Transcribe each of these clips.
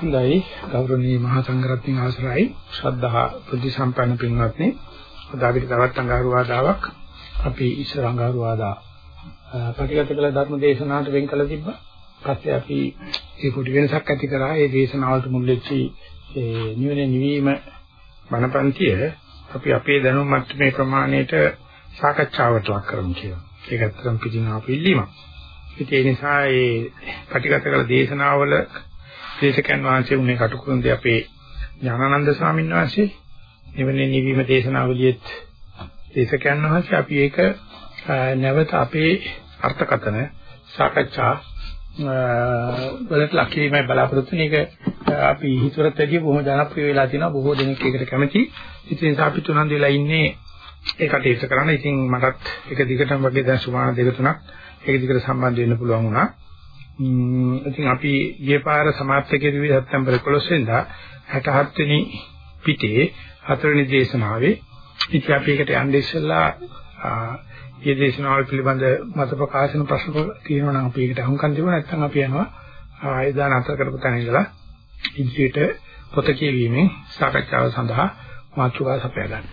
හොඳයි ගෞරවනීය මහා සංඝරත්නයන් අවසරයි ශ්‍රද්ධා බුද්ධ සම්පන්න පින්වත්නි අද අපිට තවත් අඟහරු ආදාවක් අපි ඉස්සර අඟහරු ආදා ප්‍රතිගත කළ ධර්ම දේශනාවට වෙන් කළ තිබ්බා. පස්සේ අපි ඒ පොඩි වෙනසක් ඇති කරා ඒ දේශනාවලට මුල් වෙච්චි ඒ නිවන නිවීම බණපන්තිය අපි අපේ දැනුම් මට්ටමේ ප්‍රමාණයට සාකච්ඡාවට ලක් කරමු කියලා. ඒක ඇත්තටම පිටින් ආපු ඉල්ලීමක්. ඒ නිසා ඒ ප්‍රතිගත කළ දේශනාවල ශ්‍රේෂකයන් වහන්සේ උනේ කටුකුරුන්දී අපේ ඥානানন্দ ස්වාමීන් වහන්සේ එවනේ නිවීම දේශනාවලියෙත් ශ්‍රේෂකයන් වහන්සේ අපි ඒක නැවත අපේ අර්ථකතන සාකච්ඡා වලට ලක් කිරීමයි බලාපොරොත්තු වෙන එක අපි හිතුවට වැඩිය බොහොම ජනප්‍රිය වෙලා තියෙනවා බොහෝ දෙනෙක් ඒකට කැමති. ඉතින් අපි තුනන් දෙලා ඉන්නේ ඒකට ඉස්ස කරන්න. ඉතින් මටත් එක දිගටම වගේ දැන් සුමාන දෙක තුනක් ඒක දිගට සම්බන්ධ වෙන්න පුළුවන් වුණා. ඉතින් අපි ගිය පාර සමාප්ත කෙරුවේ සැප්තැම්බර් 11 වෙනිදා 67 වෙනි පිටේ හතරවෙනි දේශනාවේ ඉතින් අපි ඒකට යන්නේ ඉස්සෙල්ලා මේ දේශනාවල් පිළිබඳ මත ප්‍රකාශන ප්‍රශ්න තියෙනවා නම් අපි ඒකට අහුම්කම් දෙමු නැත්නම් අපි යනවා ආයදා නතර කරපු තැන ඉඳලා ඉදිරියට පොත කියවීමෙන් සාකච්ඡාව සඳහා මාතෘකාව සපයා ගන්න.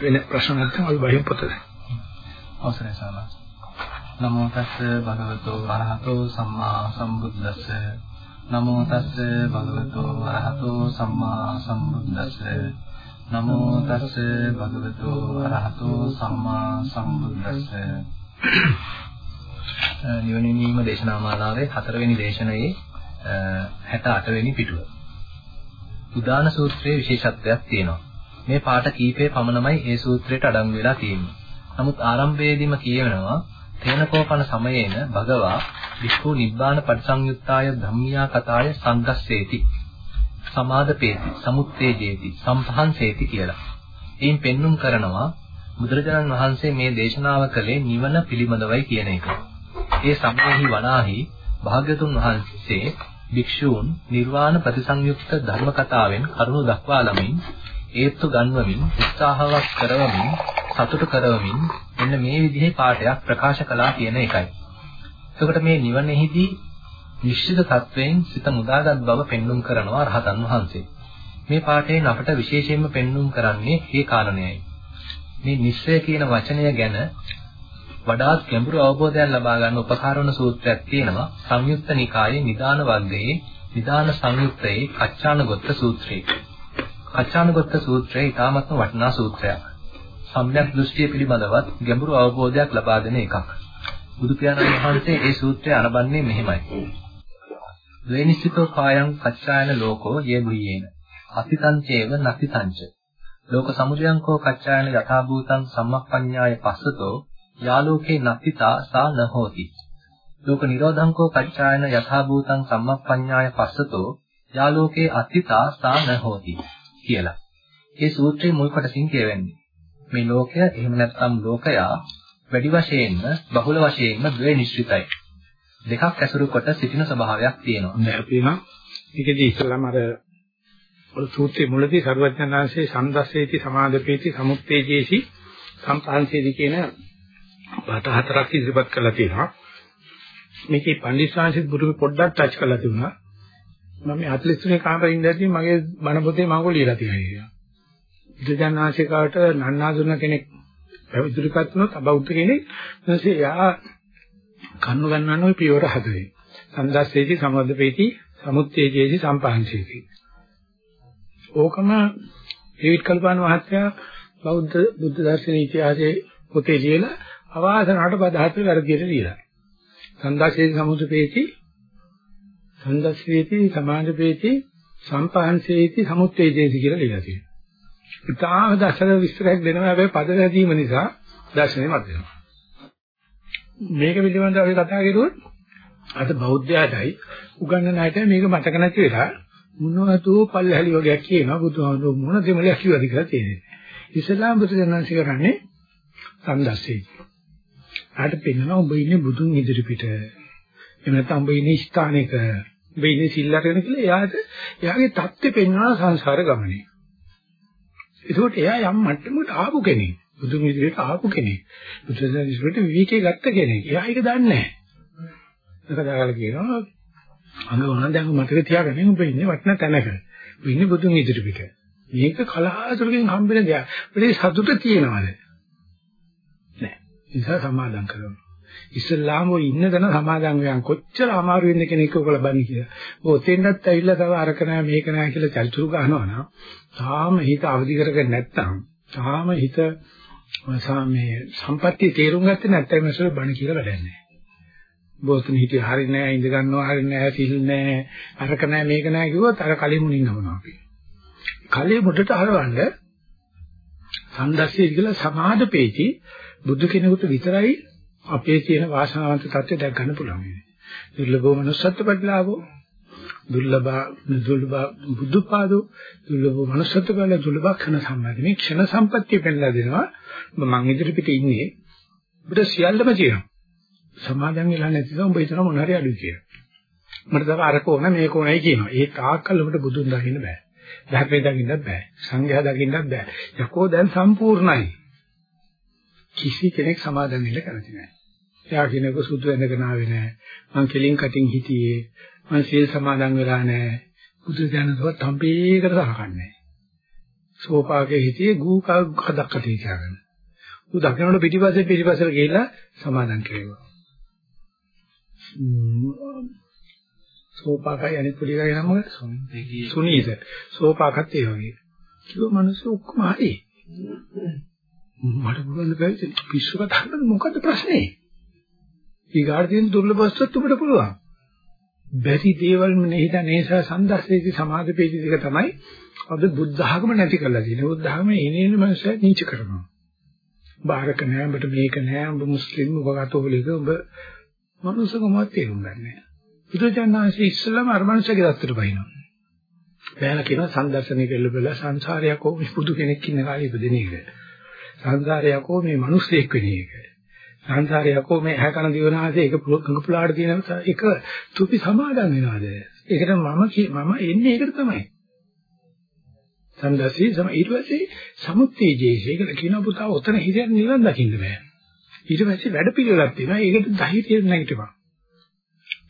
වෙන ප්‍රශ්න නැත්නම් අපි බහින් පොතද. අවසරයි සාරා. නමෝ තස්ස භගවතෝ අරහතෝ සම්මා සම්බුද්දස්ස නමෝ තස්ස භගවතෝ අරහතෝ සම්මා සම්බුද්දස්ස නමෝ තස්ස භගවතෝ අරහතෝ සම්මා සම්බුද්දස්ස නිවනීම දේශනා මාලාවේ හතරවෙනි දේශනයේ 68 වෙනි පිටුව. උදාන සූත්‍රයේ විශේෂත්වයක් තියෙනවා. මේ පාඩ කීපේ පමණමයි ඒ සූත්‍රයට අඩංගු වෙලා තියෙන්නේ. නමුත් ආරම්භයේදීම කියවෙනවා තේනකෝපන සමයේන භගවා වික්ඛු නිබ්බාන පටිසංයුත්තාය ධම්මියා කතාය සංගස්සේති සමාදපේති සමුත්තේජේති සම්පහන්සේති කියලා. එයින් පෙන්눔 කරනවා බුදුරජාණන් වහන්සේ මේ දේශනාව කළේ නිවන පිළිබඳවයි කියන එක. ඒ සමයෙහි වනාහි භාග්‍යතුන් වහන්සේ භික්ෂූන් නිර්වාණ ප්‍රතිසංයුක්ත ධර්ම කතාවෙන් කරුණු දක්වා ළමින් ඒත්තු ගන්වමින් උත්සාහවත් කරවමින් සතුට කරවමින් මෙන්න මේ විදිහේ පාඩයක් ප්‍රකාශ කළා කියන එකයි. එතකොට මේ නිවනේහිදී නිශ්චිත තත්වයෙන් සිත මුදාගත් බව පෙන්눔 කරනවා රහතන් වහන්සේ. මේ පාඩයෙන් අපට විශේෂයෙන්ම පෙන්눔 කරන්නේ මේ කාරණයයි. මේ නිශ්චය කියන වචනය ගැන වඩාත් ගැඹුරු අවබෝධයක් ලබා ගන්න උපකාර වන සූත්‍රයක් තියෙනවා සංයුක්ත නිකායේ නිදාන වර්ගයේ නිදාන සංයුක්තයේ කච්චානගොත්ත සූත්‍රය. කච්චානගොත්ත සූත්‍රය ඊටාත්ම වටිනා සූත්‍රයක්. සම්‍යක් දෘෂ්ටිය පිළිබඳවත් ගැඹුරු අවබෝධයක් ලබා දෙන එකක්. බුදු පියාණන් වහන්සේ මේ සූත්‍රය අරබන්නේ මෙහෙමයි. ද්වේනිසිතෝ කායං කච්චායන ලෝකෝ යේ බුයේන. අතිතං චේව නතිතංච. ලෝක සමුදයං කෝ කච්චායන යථා භූතං සම්මප්පඤ්ඤාය පස්සතෝ යාලෝකේ නත්තිතා සා න හෝති. ලෝක නිරෝධං කෝ කච්චායන යථා භූතං සම්මප්පඤ්ඤාය පස්සතෝ යාලෝකේ අත්තිතා සා න හෝති කියලා. මේ සූත්‍රයේ මුල් කොටසින් කියවෙන්නේ. මේ ලෝකය එහෙම නැත්නම් ලෝකයා වැඩි වශයෙන්ම බහුල වශයෙන්ම ද්වේ නිශ්චිතයි. දෙකක් ඇසුරු කොට සිටින ස්වභාවයක් තියෙනවා. නෑ අපි නම් ඒකදී ඉස්සලම අර ඔය සූත්‍රයේ මුලදී සර්වඥාන්සේ සම්දස්සේති සමාදපේති සමුත්තේජේසි සම්පාංශේති කියන බත හතරක් ඉදිරිපත් කරලා තියෙනවා. මේකේ පඬිස්සාංශිත් බුදුම පොඩ්ඩක් ටච් කරලා තිබුණා. මම 43 කාමරේ ඉඳද්දි මගේ බණ පොතේ මම ලියලා තියෙනවා. බුදුජානනාංශිකාට නන්නාඳුන කෙනෙක් ඉදිරිපත් වුණොත් අබෞද්ධ කෙනෙක් ඊටසේ යා කන්නු ගන්නන ওই පියවර හදේ. සන්දස්සේති සමද්දපේති සමුත්තේජේති සම්පහන්සේති. ඕකම ඩේවිඩ් කල්පනා මහත්තයා බෞද්ධ බුද්ධ දර්ශන ඉතිහාසයේ පොතේ ලියලා අවාසනාවට පදහත් වැරදියට ලියලා. සන්දස්සේති සමුද්දපේති සන්දස්සේති සමාජපේති සම්පහන්සේති සමුත්තේජේති කියලා ලියලා තියෙනවා. ඉතාලම දර්ශන විස්තරයක් දෙනවා හැබැයි පද වැදීම නිසා දර්ශනේ මත වෙනවා. මේක පිළිබඳව අපි කතා කරුවොත් අද බෞද්ධයාටයි උගන්නන අයට මේක මතක නැති වෙලා මොනවද පල්ලහැලි වගේක් කියනවා බුදුහාමුදුරුවෝ මොන දෙමලයක් කිව්වද කියලා තියෙනවා. ඉස්ලාම් බුදුදහමේ කරන්නේ සම්දස්සේ. ආට පෙන්නනවා ඔබ ඉන්නේ බුදුන් ඉදිරි පිට. එහෙම නැත්නම් ඔබ ඉන්නේ ස්ථානයක. ඔබ ඉන්නේ සිල්ලාගෙන කියලා එයාට එයාගේ தත්ත්වෙ පෙන්වනවා සංසාර ගමනේ. ඒකෝට එයා යම් මට්ටමකට ආපු කෙනෙක්. බුදු මිදිරේට ආපු කෙනෙක්. බුදුසසුන ඉස්සරට විවේකී ගත්ත කෙනෙක්. එයා ඒක දන්නේ නැහැ. ඒක දාලා කියනවා අඟ දැන් මතක තියාගන්න ඔබ ඉන්නේ වටිනා තැනක. ඔබ ඉන්නේ බුදුන් ඉදිරි පිට. මේක කලාතුරකින් හම්බෙන දෙයක්. ඒ සතුට තියෙනවද? නෑ. නිසා සමාදම් කරනවා. ඉස්ලාම ඔය ඉන්න තැන සමාදම් වෙන කොච්චර අමාරු වෙන්න කෙනෙක් ඔක ලබන්නේ කියලා. ඔය ඔතෙන්වත් ඇවිල්ලා තව අරක නෑ මේක නෑ කියලා චරිචුරු ගන්නවා නම් තාම හිත අවදි කරගෙන නැත්තම් තාම හිත මේ සම්පත්තිය තේරුම් ගත්තේ නැත්නම් මේසොර බණ කියලා වැඩක් නෑ. බෝතන හිටිය හරි නෑ ඉඳ ගන්නවා හරි නෑ සිල් නෑ අරක නෑ මේක නෑ කිව්වොත් අර කලිමුණින් නමනවා අපි. කලිමුඩට හරවන්න සම්දස්සිය කියලා සමාදපේටි බුදු කෙනෙකුට විතරයි අපේ තියෙන වාසනාවන්ත தත්ත්වය දැක් ගන්න පුළුවන්. දුර්ලභව manussත්ත්ව ප්‍රතිලාභෝ දුර්ලභ දුර්ලභ බුද්ධපාදෝ දුර්ලභ manussත්ත්ව බල දුර්ලභ ක්ෂණ සම්පatti මේ ක්ෂණ සම්පත්තිය පෙන්නලා දෙනවා. මම ඉදිරි පිට ඉන්නේ. ඔබට සියල්ලම තියෙනවා. සමාදන් වෙලා නැති නිසා උඹ හිතන මොන හරි අඩුයි කියලා. මට තව අරක ඕන මේක ඕනයි කියනවා. ඒ තාක්කල් ඔබට බුදුන් දකින්න බෑ. ධර්මයේ දකින්නත් බෑ. සංඝයා දකින්නත් බෑ. යකෝ දැන් සම්පූර්ණයි. කිසි කෙනෙක් සමාදන් වෙන්න කැමති නෑ. එයා කෙනෙකු සුදු ඇඳගෙන ආවේ නෑ. මං කෙලින් කටින් හිටියේ. මං සීල් සමාදන් වෙලා නෑ. බුදු දනසව තම්පේකට සලකන්නේ සෝපාගේ හිටියේ ගූ කදක් කටේ තියාගෙන ඌ දකිනකොට පිටිපස්සේ පිටිපස්සට ගිහිල්ලා සමාදන් කෙරෙව්වා සෝපාකයි අනිත් පුලිකගේ නම සුනීත. සෝපාකත් ඒ වගේ. කිව්ව මිනිස්සු ඔක්කොම හරි. මට පුළුවන් දෙයක් පිස්සු කතා කරන්න මොකද්ද ප්‍රශ්නේ ඊගාට තියෙන දුර්ලභ වස්තුත් උඹට පුළුවන්. බැරි දේවල් නෙහිද නේසා සම්දස්සේති සමාධිපේති දෙක තමයි අද බුද්ධ ධර්ම නැති කරලා තියෙන්නේ. බුද්ධ ධර්ම එනේන මනුස්සය නීච කරනවා. බාරක නෑ උඹට මේක නෑ උඹ මුස්ලිම් උඹ කතෝලික උඹ මනුස්සකමවත් තේරුම් ගන්නෑ. බුදුචානන්සේ ඉස්සලම අර මනුස්සයගේ දත්තට බහිනවා. බෑලා කියනවා සම්දර්ශනය කෙල්ල බල සංසාරයක් ඕ බුදු කෙනෙක් ඉන්න කාලේ ඉපදෙන එක. සංසාරයක් ඕ මේ මිනිස්සෙක් වෙන එක. සංසාරේ යකෝ මේ ඇහැ කන දිවනාසේ එක පුලාට තියෙන එක තුපි සමාදන් වෙනවාද? ඒකට මම මම එන්නේ ඒකට තමයි. සම්දසී සම ඊට පස්සේ සමුත්තේජේශ ඒකට කියන පුතා ඔතන හිරියන් නිවන් දකින්න බෑ. ඊට පස්සේ වැඩ පිළිවෙලක් තියෙනවා. ඒකට ධෛර්යය නැගිටපන්.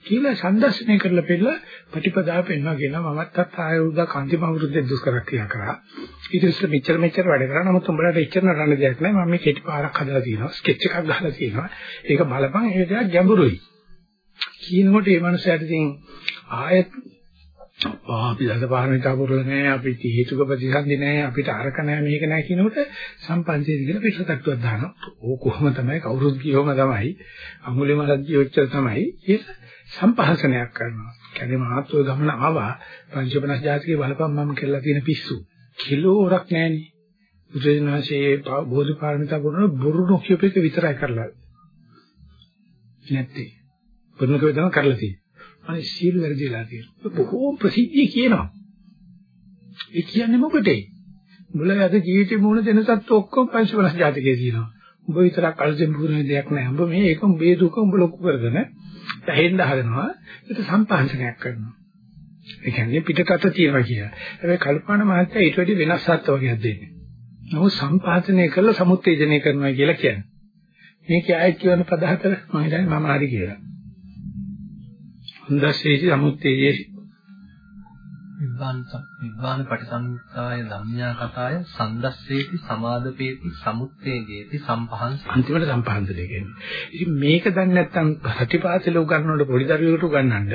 කියලා සම්දර්ශනය කරලා පෙළ ප්‍රතිපදා පෙන්වා කියනවා මමත් ආය උදා කාන්ති මහවුරුද්දේ දුෂ්කර ක්‍රියා කරා. ඊට පස්සේ මෙච්චර මෙච්චර වැඩ කරා. නමුත් උඹලට එච්චර නරන්න දෙයක් නැහැ මම මේ කෙටි පාරක් හදලා තියෙනවා. ස්කෙච් එකක් ගහලා තියෙනවා. ඒක බලපන්. ඒක දෙයක් ගැඹුරුයි. කියනකොට මේ මනුස්සයාට ඉතින් ආයෙත් අපි දසපාරමිතා පුරල නැහැ අපිට හේතුක ප්‍රතිසන්දි නැහැ අපිට අරක නැහැ මේක නැහැ කියනකොට සම්පන්තියද කියලා පිටසට්ටුවක් දානවා. ඕක කොහොම තමයි? කවුරුත් කියවම තමයි. අමුලෙමලක් කියොච්චර තමයි. කියලා සම්පහසනයක් කරනවා. කියන්නේ මහත්ව ගමන ආවා පංචපනස් ජාතිකේ බලපම් මම කියලා තියෙන පිස්සු. කිලෝරක් නැහෙනි. බුදුරජාණන්සේ බෝධිපාරමිතා පුරන බොරු නොකියපේක විතරයි කරලා. නැත්තේ. පුරුණක වේදම කරලා තියෙන්නේ. අනේ සීල වැඩිලා තියෙනවා. බොහෝ ප්‍රසිද්ධිය කියනවා. ඒ කියන්නේ මොකටේ? මුල යද ජීවිතේ මුණ දෙන සත්තු ඔක්කොම පංචපනස් ජාතිකේ තියෙනවා. උඹ විතරක් අලුතෙන් පුරුණ දෙයක් නෑ. උඹ මේ එක උඹේ දුක උඹ ලොකු කරගෙන පැහෙන්න හදනවා. ඒක සම්පහන්සනයක් කරනවා. ඒ කියන්නේ පිටකට තියනවා කියලා. හැබැයි කල්පනා මහත්තයා ඊට වැඩි වෙනස් අර්ථ වගේක් දෙන්නේ. නමුත් සම්පාදනය කරලා සමුත්තේජනය කරනවා කියලා කියන්නේ. මේක ආයෙත් කියන පද හතර මම හිතන්නේ මම හරි කියලා. හොඳසේටි සමුත්තේජේ විද්වාන විද්වාන පටිසංකාය ධම්මයා කතාය සන්දස්සේති සමාදපේති සමුත්තේජේති සම්පහන්ස අන්තිමට සම්පහන්සලේ කියන්නේ. ඉතින් මේක දන්නේ නැත්නම් ප්‍රතිපාසල උගන්වනකොට පොඩි දරුවෙකුට උගන්වන්න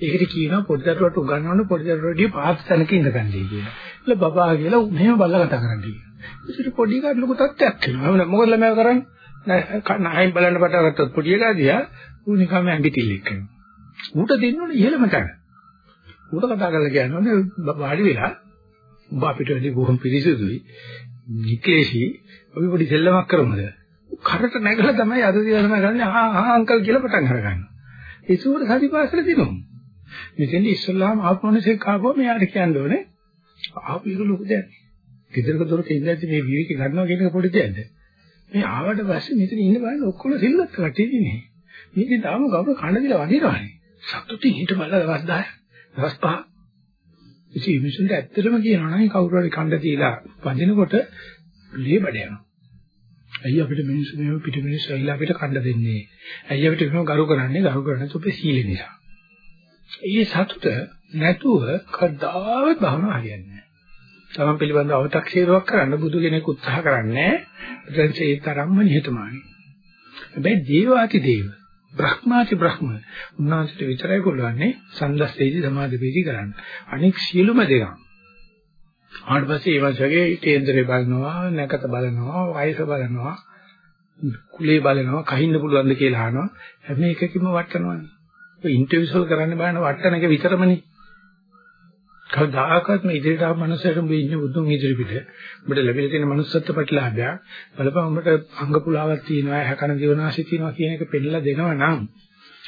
ඒකට කියනවා පොඩි දරුවට උගන්වනකොට පොඩි දරුවෝදී පාත් තැනක ඉඳගන්නයි කියලා. એટલે බබා කියලා මෙහෙම බල්ලා කතා කරන්නේ. ඉතින් පොඩි කාට ලොකු තත්ත්වයක් වෙනවා. මොකද ළමයා කරන්නේ? නහයින් බලන්න පටන් ගත්තොත් පොඩි එකා දිහා ඌ නිකම්ම ඇඟිටිල්ලෙක් කරනවා. ඌට දෙන්න ඕනේ ඉහෙලම තැන. ඌට කතා කරලා කියන්නේ වාඩි වෙලා. ඔබ අපිට වැඩි බොහොම පිරිසිදුයි. නිකේෂී අපි පොඩි සෙල්ලමක් කරමුද? කරට නැගලා තමයි අද දිනම ගන්නේ ආ ආ අංකල් කියලා පටන් අරගන්නවා ඒ සූර සතිපාසල දිනුම්. මෙතෙන් ඉස්සල්ලාම ආපෝනසේ කාගෝ මෙයාට කියන්න ඕනේ. ආපු එක ලොකු දෙයක්. ගෙදරක දොරක ඉඳලා මේ විවික ගන්නවා කියන එක පොඩි දෙයක්ද? මේ ආවට පස්සේ මෙතන ඉන්න බලන්න ඔක්කොම සිල්ලත් කටේ ඉන්නේ මේකේ තාම ගවුර කන්න දිලා වදිනවානේ සතුටින් හිට බලලා දවස් 10 දවස් පහ. ඉතින් මිනිසුන්ට ඇත්තටම කියනවා නම් කවුරු හරි කණ්ඩ තියලා වදිනකොට ලේ බඩ යනවා. ඇයි අපිට මිනිස්සු මෙහෙම පිට මිනිස්සු ඇවිල්ලා අපිට කණ්ඩ දෙන්නේ? ඇයි අපිට මෙහෙම ගරු කරන්නේ? ගරු කරන්නේ අපේ සීල නිසා. ඒ සතුට නැතුව කවදාවත් භවනා හරියන්නේ නැහැ. තමන් පිළිබඳව අව탁සීරුවක් කරන්න බුදු කෙනෙක් උත්සාහ කරන්නේ නැහැ. ඒ තරම්ම නිහතමානී. හැබැයි දේවාති දේව බ්‍රහ්මාති බ්‍රහ්ම උන්වහන්සේට විතරයි පුළුවන්නේ සන්දස්සේදී සමාධිපේදී කරන්න. අනෙක් සියලුම දේවා ආවට පස්සේ ඒ වගේ කේන්දරේ බලනවා, නැකත බලනවා, වයස බලනවා, කුලේ බලනවා, කහින්න පුළුවන්ද කියලා අහනවා. හැම එකකින්ම වටනවානේ. ඔය ඉන්ටර්වියුස් වල කරන්න බෑන වටන එක විතරමනේ. කවදාකවත් මේ ඉදිරියට ආව මනුස්සයෙක් උඹ ඉන්නේ බුදුන් ඉදිරි පිට. උඹට ලැබිලා තියෙන manussත්ත්ව ප්‍රතිලාභය බලපන් උඹට අංග පුලාවක් තියෙනවා, හැකන ජීවනාශි තියෙනවා කියන එක පෙන්නලා දෙනවා නම්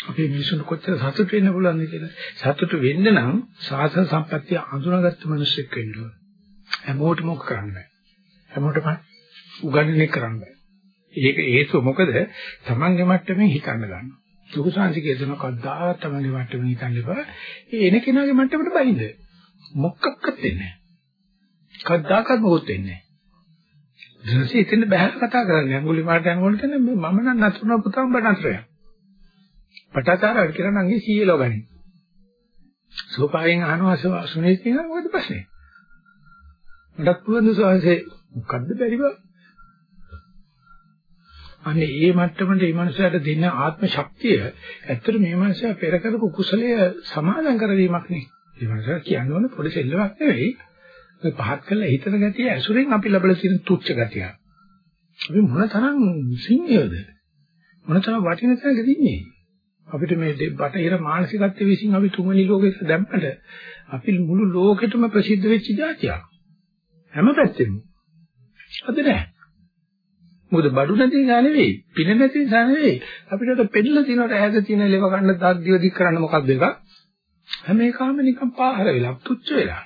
අපේ මිනිසුන්ට කොච්චර සතුට වෙන්න පුළුවන්ද කියලා. සතුට වෙන්න නම් සාසන සම්පත්තිය අඳුනාගත්ත මිනිස්සෙක් වෙන්න ඕන. හැමෝටම මොක කරන්න බෑ. හැමෝටම උගන්වන්නේ කරන්න බෑ. ඒක හේතුව මොකද? Tamange මට්ටමින් හිතන්න ගන්නවා. ලොකු සංසිකේ දෙන කද්දාවත් Tamange මට්ටමින් හිතන්න එපා. ඒ එන කෙනාගේ මට්ටමට බයින්ද. මොකක්වත් වෙන්නේ නැහැ. කද්දාකත් මොකොත් වෙන්නේ නැහැ. ඊටසේ ඉතින් බහැර කතා කරන්නේ අඟුලි මාට යනකොට කියන්නේ මම නම් නතර පුතා උඹ නතරය. පටාචාරය කියලා නම් ඒ සීයලෝ ගනි. සෝපාවෙන් අහනවා සුනීතිය මොකද ප්‍රශ්නේ? මටත් පුළුවන් දුසාංශේ මොකද්ද බැරි බා? අනේ ඒ මට්ටමට මේ මනුස්සයාට දෙන ආත්ම ශක්තිය ඇත්තට මේ මනුස්සයා පෙර කරපු කුසලය සමාදන් කරවීමක් නේ. ඒ මනුස්සයා කියන්නේ පොඩි සෙල්ලමක් නෙවෙයි. ඔය පහත් කළා හිතන ගතිය ඇසුරෙන් අපි ලැබලා තියෙන තුච්ච ගතිය. අපි මොන තරම් සිංහයද? මොන තරම් වටින තැනකද ඉන්නේ? අපිට මේ බටහිර මානසිකත්වයේ විසින් අපි තුන්වෙනි ලෝකෙට දැම්මට අපි මුළු ලෝකෙටම ප්‍රසිද්ධ වෙච්ච જાතියක්. හැම පැත්තෙම. අද නෑ. මොකද බඩු නැති නිසා නෙවෙයි, පින නැති නිසා නෙවෙයි. අපිට අර පෙන්නලා තියෙනට ඈත තියෙන ලෙව ගන්න දාක් දිව දික් කරන්න මොකක්ද එක? හැම එකම නිකන් පාහර වෙලා, තුච්ච වෙලා.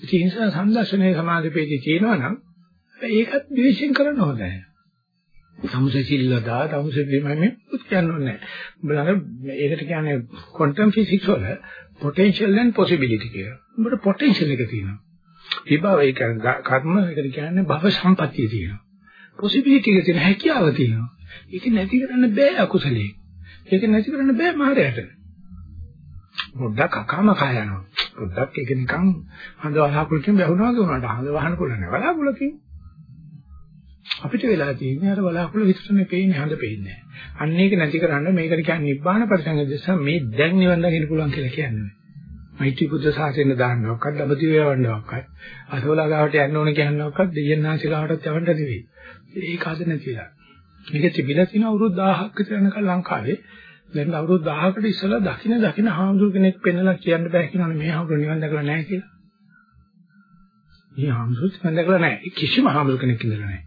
ඒ නිසා සම්දර්ශනයේ සමාධිපේදී තියෙනවා නම් ඒකත් ද්වේෂයෙන් කරන්න හොඳ නැහැ. සමුසසිල්ලදා සමුසෙදීමයි පුත් කියන්නේ නැහැ. බලන්න ඒකට කියන්නේ ක්වොන්ටම් ෆිසික්ස් වල potential and possibility කියලා. උඹට potential එක තියෙනවා. විභව ඒ කියන්නේ කර්ම ඒකට කියන්නේ භව සම්පත්තිය තියෙනවා. possibility එක තියෙන හැකියාව තියෙනවා. ඒක නැති කරන්න බෑ අකුසලයේ. ඒක නැති කරන්න බෑ මායයට. පොඩ්ඩක් අකම කය යනවා. පොඩ්ඩක් ඒක නිකන් හඳ වහකුලකින් වැහුණා වගේ වුණාට හඳ වහන කුල නෑ වලාකුලකින්. අපිට වෙලා තියෙන්නේ අර බලාකුළු විතරනේ පේන්නේ හඳ පේන්නේ නැහැ. අන්න ඒක නැති කරන්න මේකට කියන්නේ නිබ්බාන පරිසංගදේශ මේ දැන් නිවන් දකින්න පුළුවන් කියලා කියන්නේ. මෛත්‍රී බුද්ධ ශාසනය දාන්නවක්වත් දඹදිව යවන්නවක්වත් අසෝලා ගාවට යන්න ඕන කියනවක්වත් දෙයන්නාසි ගාවටත් යවන්න නෙවෙයි. ඒක අද නැතිලා. මේක තිබිලා තියෙන අවුරුදු 1000ක් විතර යනකම් ලංකාවේ දැන් අවුරුදු 1000කට ඉස්සෙල්ලා දකින්න දකින්න හාමුදුරු කෙනෙක් පෙන්නලා කියන්න බෑ කියනවනේ මේ හාමුදුරු නිවන් දැකලා නැහැ කියලා. මේ හාමුදුරු නිවන් දැකලා නැහැ. කිසිම හාමුදුරු කෙනෙක් ඉඳලා නැහැ.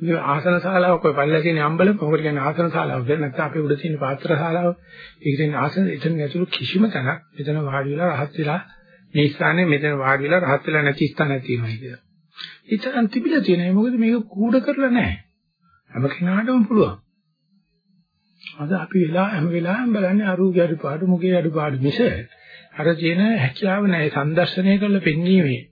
මේ ආසන ශාලාවක් ඔය පල්ලා තියෙන අම්බල මොකද කියන්නේ ආසන ශාලාවද නැත්නම් අපේ උඩ තියෙන පාත්‍ර ශාලාව ඒක කියන්නේ ආසන එතන ඇතුළු කිසිම තැනක් මෙතන වාඩි වෙලා රහත් වෙලා මේ ස්ථානේ මෙතන වාඩි වෙලා රහත් වෙලා නැති ස්ථානයක් තියෙනවා කියලා. ඉතින් තිබිලා තියෙනවා මොකද මේක කූඩ කරලා නැහැ. හැම කෙනාටම පුළුවන්. අද අපි වෙලා හැම වෙලාවෙම බලන්නේ අරූගේ අඩුපාඩු මුගේ අඩුපාඩු මිස අර තියෙන හැකියාව නැහැ. සම්දර්ශනය කරලා පෙන්වීමේ.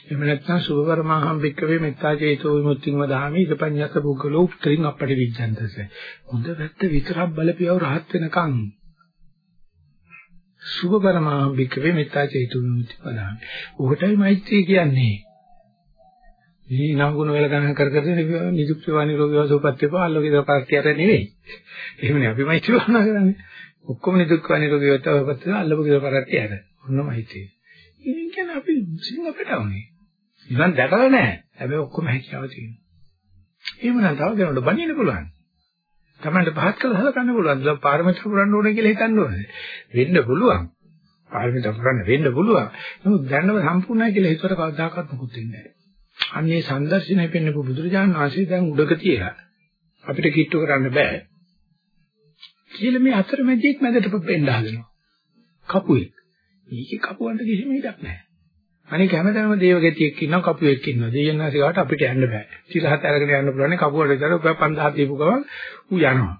එහෙම නැත්නම් සුභවර්මාහම් භික්කවේ මෙත්තා චේතෝ විමුක්තිං වදාමි. ඉදපඤ්ඤස්ස පුද්ගලෝ උත්තරින් අපටි විඥාන්තස හොඳ පැත්ත විතරක් බලපියව රහත් වෙනකන් සුභවර්මාහම් භික්කවේ මෙත්තා චේතෝ විමුක්තිං වදාමි. ඔකටයි මෛත්‍රිය කියන්නේ. මේ නංගුණ වල ගණන් කර කර නිදුක්ති වානි රෝගී වසෝපත්‍ය පාලෝකේ දපාක්තියට නෙවෙයි එහෙමනේ අපි මෛත්‍රී වහනා කරන්නේ ඔක්කොම නිදුක් වානි රෝගී වසෝපත්‍ය අල්ලපු දපාක්තියට ඔන්න මෛත්‍රිය ඉතින් කියන්නේ අපි සිංහපට වුනේ. නිවන් දැකලා නැහැ. හැබැයි ඔක්කොම හැකියාව තියෙනවා. එහෙමනම් තව කෙනෙකුට බණින්න පුළුවන්. තමන්ට පහත් කළ හලකන්න පුළුවන්. දැන් පාරමිතා පුරන්න ඕනේ කියලා හිතන්න ඕනේ. වෙන්න පුළුවන්. පාරමිතා පුරන්න වෙන්න පුළුවන්. නමුත් දැනව සම්පූර්ණයි කියලා හිතුවට කවදාකවත් මොකුත් වෙන්නේ නැහැ. අන්නේ සංදර්ශනය පෙන්නපු බුදුරජාණන් වහන්සේ දැන් උඩක තියලා අපිට කිට්ටු කරන්න බෑ. කියලා මේ අතරමැදියෙක් මැදට පෙන්න හදනවා. කපුවේ. මේකේ කපුවන්ට කිසිම ඉඩක් නැහැ. අනික හැමදාම දේවගතියෙක් ඉන්නවා කපුවෙක් ඉන්නවා. දෙයන්නාසිකාට අපිට යන්න බෑ. සිරහත් අරගෙන යන්න පුළුවන් කපුවට විතර ඔබ 5000 දීපු ගමන් ඌ යනවා.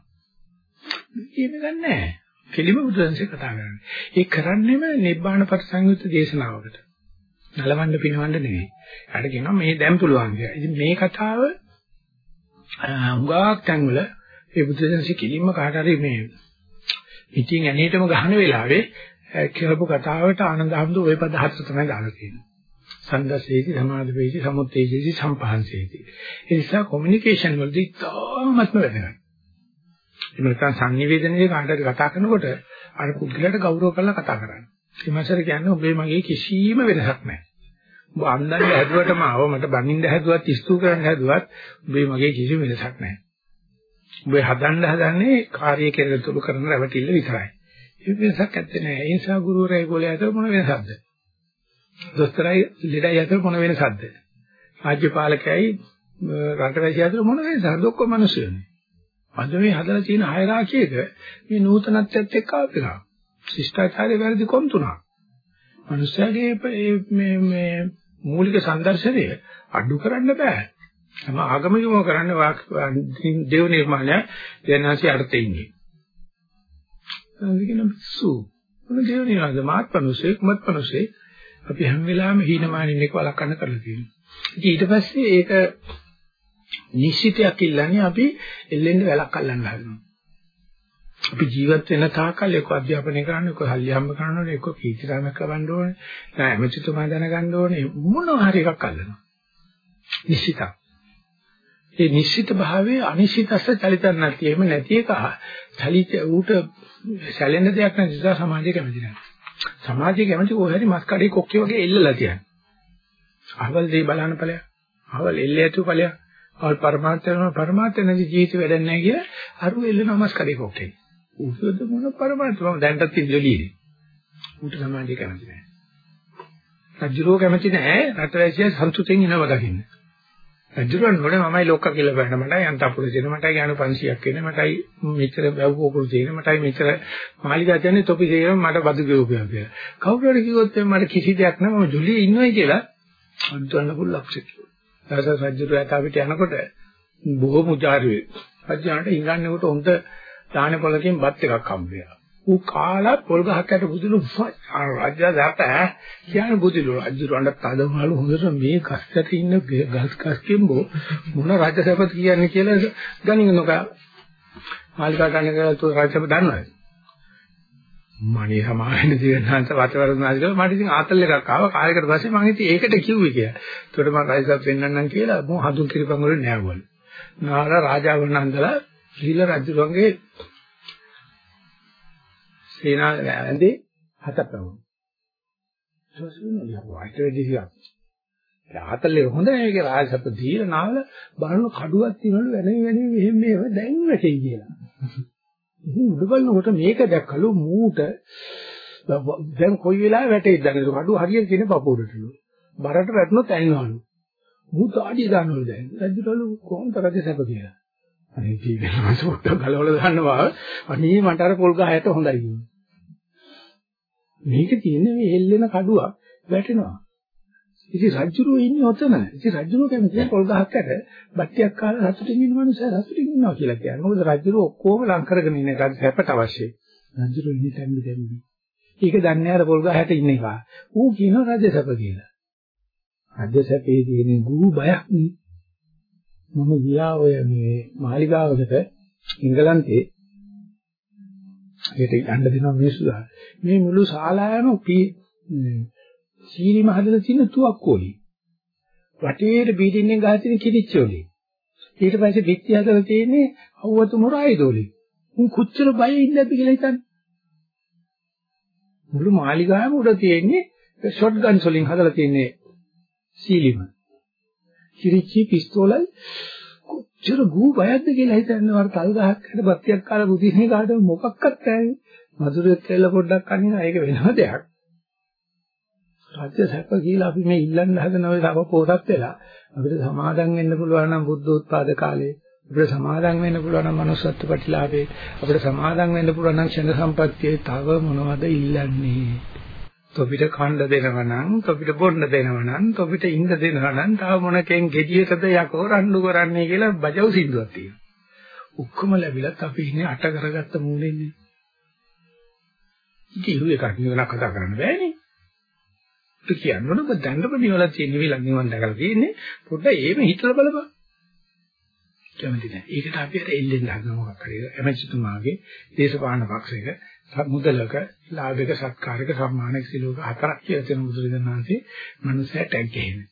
ඒක ගන්නෑ. කෙලිම බුදුන්සේ කතා කරන්නේ. ඒ කරන්නේම නිබ්බාන පරිසංයුක්ත දේශනාවකට. නලවන්න පිනවන්න නෙවෙයි. අර කියනවා මේ දැන් පුළුවන් කියලා. ඉතින් මේ කතාව හුඟක් තැන්වල ඒ බුදුන්සේ කෙලින්ම කාට හරි මේ ඉතින් ඇනේටම ගහන වෙලාවේ කියවපු කතාවට ආනන්ද හැමදෝ ওই පද හතර තමයි දාලා තියෙන්නේ. සන්දසේති සමාධිපේති සමුත්තේජේති සම්පහන්සේති. ඒ නිසා කොමියුනිකේෂන් වලදී තාමත්ම වැදගත්. ඒ නැත්නම් සංනිවේදනයේ කාටද කතා කරනකොට අර පුද්ගලයාට ගෞරව කරලා කතා කරන්න. ඒ මාසර කියන්නේ ඔබේ මගේ කිසිම වෙනසක් නැහැ. ඔබ අන්දන්න හැදුවටම ආව මට බනින්න හැදුවත් ඉස්තු කරන්න හැදුවත් ඔබේ මගේ කිසිම වෙනසක් නැහැ. ඔබ හදන්න හදන්නේ කාර්ය කෙරෙහි තුරු කරන රැවටිල්ල විතරයි. ඒ වෙනසක් ඇත්තේ නැහැ. ඒ නිසා ගුරුවරයා ඒගොල්ලෝ අතර මොන වෙනසක්ද? දොස්තරයි ලෙඩයි අතර මොන වෙනසක්ද? රාජ්‍ය පාලකයයි රටවැසිය අතර මොන වෙනසක්ද? ඔක්කොම මිනිස්සුනේ. අද මේ හදලා තියෙන හයරාකියක මේ නූතනත්වයට එක්ක ආපිරා. ශිෂ්ටාචාරය වැරදි කොම් තුනක්. මිනිස්සුගේ මේ මේ මූලික සංදර්ශනය අඩු කරන්න බෑ. තම ආගමිකව කරන්නේ දේව නිර්මාණය දැනහසි අර්ථයේ ඉන්නේ. ඒකන සු මොන දේව නිර්මාණය මාත්පනුසේ කුමත්පනුසේ අපි හැම වෙලාවෙම හීනමානින් එක වළක්වන්න කරලා තියෙනවා. ඉතින් ඊට පස්සේ ඒක නිශ්චිතයක් ඉල්ලන්නේ අපි එල්ලෙන්න වැලක් අල්ලන්න හදනවා. අපි ජීවත් වෙන තාකල් එක්ක අධ්‍යාපනය කරන්න එක්ක හල්ලි හම්බ කරන්න ඕනේ එක්ක කීචරමක් කරවන්න ඕනේ නෑ එමෙතුමා දැනගන්න ඕනේ. මොනවා හරි එකක් අල්ලනවා. නිශ්චිතක් ඒ නිශ්චිත භාවයේ අනිශ්චිතස්ස චලිතන් නැති එහෙම නැති එක චලිත ඌට සැලෙන්න දෙයක් නැති නිසා සමාජය කැමති නැහැ සමාජය කැමති කොහේ හරි මස් කඩේ කොක්කේ වගේ එල්ලලා තියන්නේ. අහවල් දේ බලන්න ඵලයක්. අහවල් එල්ලේ ඇතු ඵලයක්. අවල් පරමාර්ථයම පරමාර්ථ නැති ජීවිත වැඩක් නැහැ කියලා අරු එල්ලන මස් කඩේ කොක්කේ. උසද මොන පරමාර්ථ මම දැන්ටත් ඉඳලිනේ ඌට සමාජය කැමති නැහැ රජුරෝ කැමති නැහැ රටවැසිය සතුටින් ඉනව දකින්න. රජුරන් වල මමයි ලෝක කියලා බලන්න මටයි අන්තපුර තියෙන මටයි ඥාන 500ක් වෙන මටයි මෙච්චර බැව්වෝකුළු තියෙන මටයි මෙච්චර මාලිගා කියන්නේ තොපි තේරෙම මට බදු ගෙවුවා කියලා. කවුරු හරි කිව්වොත් මට කිසි දෙයක් නැහැ මම ජොලියේ ඉන්නවයි කියලා අන්තවන්න පුළුවන් ලක්ෂ දවසක් රජුට යථාපිට යනකොට බොහෝ මුජාරුවේ රජාන්ට ඉංගන්නේ කොට හොඳ දාන පොලකින් බත් එකක් හම්බුවා ඌ කාලා පොල් ගහක් යට බුදුලු රාජ්‍ය දාත ඈ කියන බුදුලු රජුරන්ට තදමාළු හොඳට මේ ගස්කට ඉන්න ගස් කස්කෙම්බෝ මොන රාජසපත කියන්නේ කියලා ගණින් නොක මාලිකා ගන්න කියලා තු රාජසපත දන්නවද මණී සමාවෙන්න දිවනාන්ත වතවරුනාද කියලා මට ඉතින් ආතල් එකක් ආවා කාලයකට පස්සේ මම ඉතින් ඒකට කිව්වේ කියලා. ඒකට මම රාජසපත වෙන්නන්නම් කියලා මො හඳුන් කිරිපන් වල නෑවවලු. නාර රාජාවර්ණන්දලා ශ්‍රීල රජුගේ සේනා ඇඳේ හතක් වුණා. සෝසුනේ වයිටරදිසියක්. ආතල්ලේ හොඳ මේක රාජසප්ප දීලා නාවල බලන කඩුවක් තියනලු වෙනින් වෙනින් මෙහෙම මේව දැන් වැටේ කියලා. ඉතින් උඩබලනකොට මේක දැක්කලු මූට දැන් කොයි වෙලාවෙ වැටෙයිද දැන් ඒක කඩුව හරියට තියෙන පපුවටලු. බරට වැටුණොත් ඇනිනවලු. මූට ආඩිය දානවලු දැන්. රජුටලු කොහොමද රජසප්ප කියලා. අනේ ජීවිතේ මම සුට්ට ගලවලා දාන්නවා. අනේ මට අර පොල් ගහයට හොඳයි කියන්නේ. මේක තියෙන්නේ මේ හෙල්ලෙන කඩුවක් වැටෙනවා. ඉතින් රජුරෝ ඉන්නේ ඔතන. ඉතින් රජුරෝ කැමති පොල් ගහකට බට්ටියක් කාලා සතුටින් ඉන්න මිනිස්සු සතුටින් ඉන්නවා කියලා කියන්නේ. මොකද රජුරෝ ඔක්කොම ලං කරගෙන ඉන්න එක සැපට අවශ්‍යයි. රජුරෝ ඉන්නේ තැම්බි තැම්බි. ඒක දන්නේ අර පොල් ගහට ඉන්න එක. ඌ කියනවා රජ සැප කියලා. රජ සැපේ තියෙන ගූ බයක් නේ. මම ගියා ඔය මේ මාලිගාවකට ඉංගලන්තේ ඒකට යන්න දෙනවා මිනිස්සු දාලා. මේ මුළු ශාලාවම සීලිම හදලා තියෙන තුවක්කුවලි. වටේට බීඩින්නෙන් ගහලා තියෙන කිරිච්චෝලි. ඊට පස්සේ පිටි හදලා තියෙන්නේ අවවතු මොරායිදෝලි. උන් කොච්චර බයෙ ඉන්නද කියලා හිතන්න. මුළු මාලිගාවම උඩ තියෙන්නේ ෂොට් ගන්ස් වලින් හදලා තියෙන්නේ සීලිම. කිරිච්චි පිස්තෝලයි කොච්චර ගූ බයක්ද කියලා හිතන්නේ වර තල් ගහක් හද බත්තියක් කාලා බුදිනේ කාට මොකක්වත් නැහැ. මధుරෙත් කියලා පොඩ්ඩක් අනින ඒක වෙනම දෙයක්. රාජ්‍ය සැප කියලා අපි මේ ඉල්ලන්න හදන ඔය සබ පොතක් වෙලා අපිට සමාදම් වෙන්න පුළුවන් නම් බුද්ධ උත්පාද කාලේ අපිට සමාදම් වෙන්න පුළුවන් නම් manussත්ව ප්‍රතිලාභේ අපිට සමාදම් වෙන්න පුළුවන් නම් ක්ෂණ සම්පත්තියේ තව මොනවද ඉල්ලන්නේ තොපිට කණ්ඩ දෙනවා නම් තොපිට බොන්න දෙනවා නම් තොපිට ඉන්න දෙනවා නම් තව මොනකෙන් gediයකද යකෝ රණ්ඩු කරන්නේ කියලා බජව් සින්දුවක් තියෙනවා. ඔක්කොම ලැබිලත් අපි ඉන්නේ අට කරගත්ත මූලෙන්නේ. කිලු එකක් නිවන කතා කරන්න බෑනේ. ඒ කියන්නේ ඔබ දැන්නම නිවල තියෙන විලක් නිවන් දැකලා තියෙන්නේ පොඩ්ඩක් එහෙම හිතලා බලපන්. කැමති නැහැ. ඒකට අපි අර එල්ලෙන් හදන මොකක් හරි එමෙච්තුමාගේ දේශපාලන පක්ෂයක මුදලක ලාභයක සත්කාරයක සම්මානයක සිලෝක හතරක් කියලා තියෙන බුදුරජාණන්සේ මනුස්සයා ටැග් ගහන්නේ.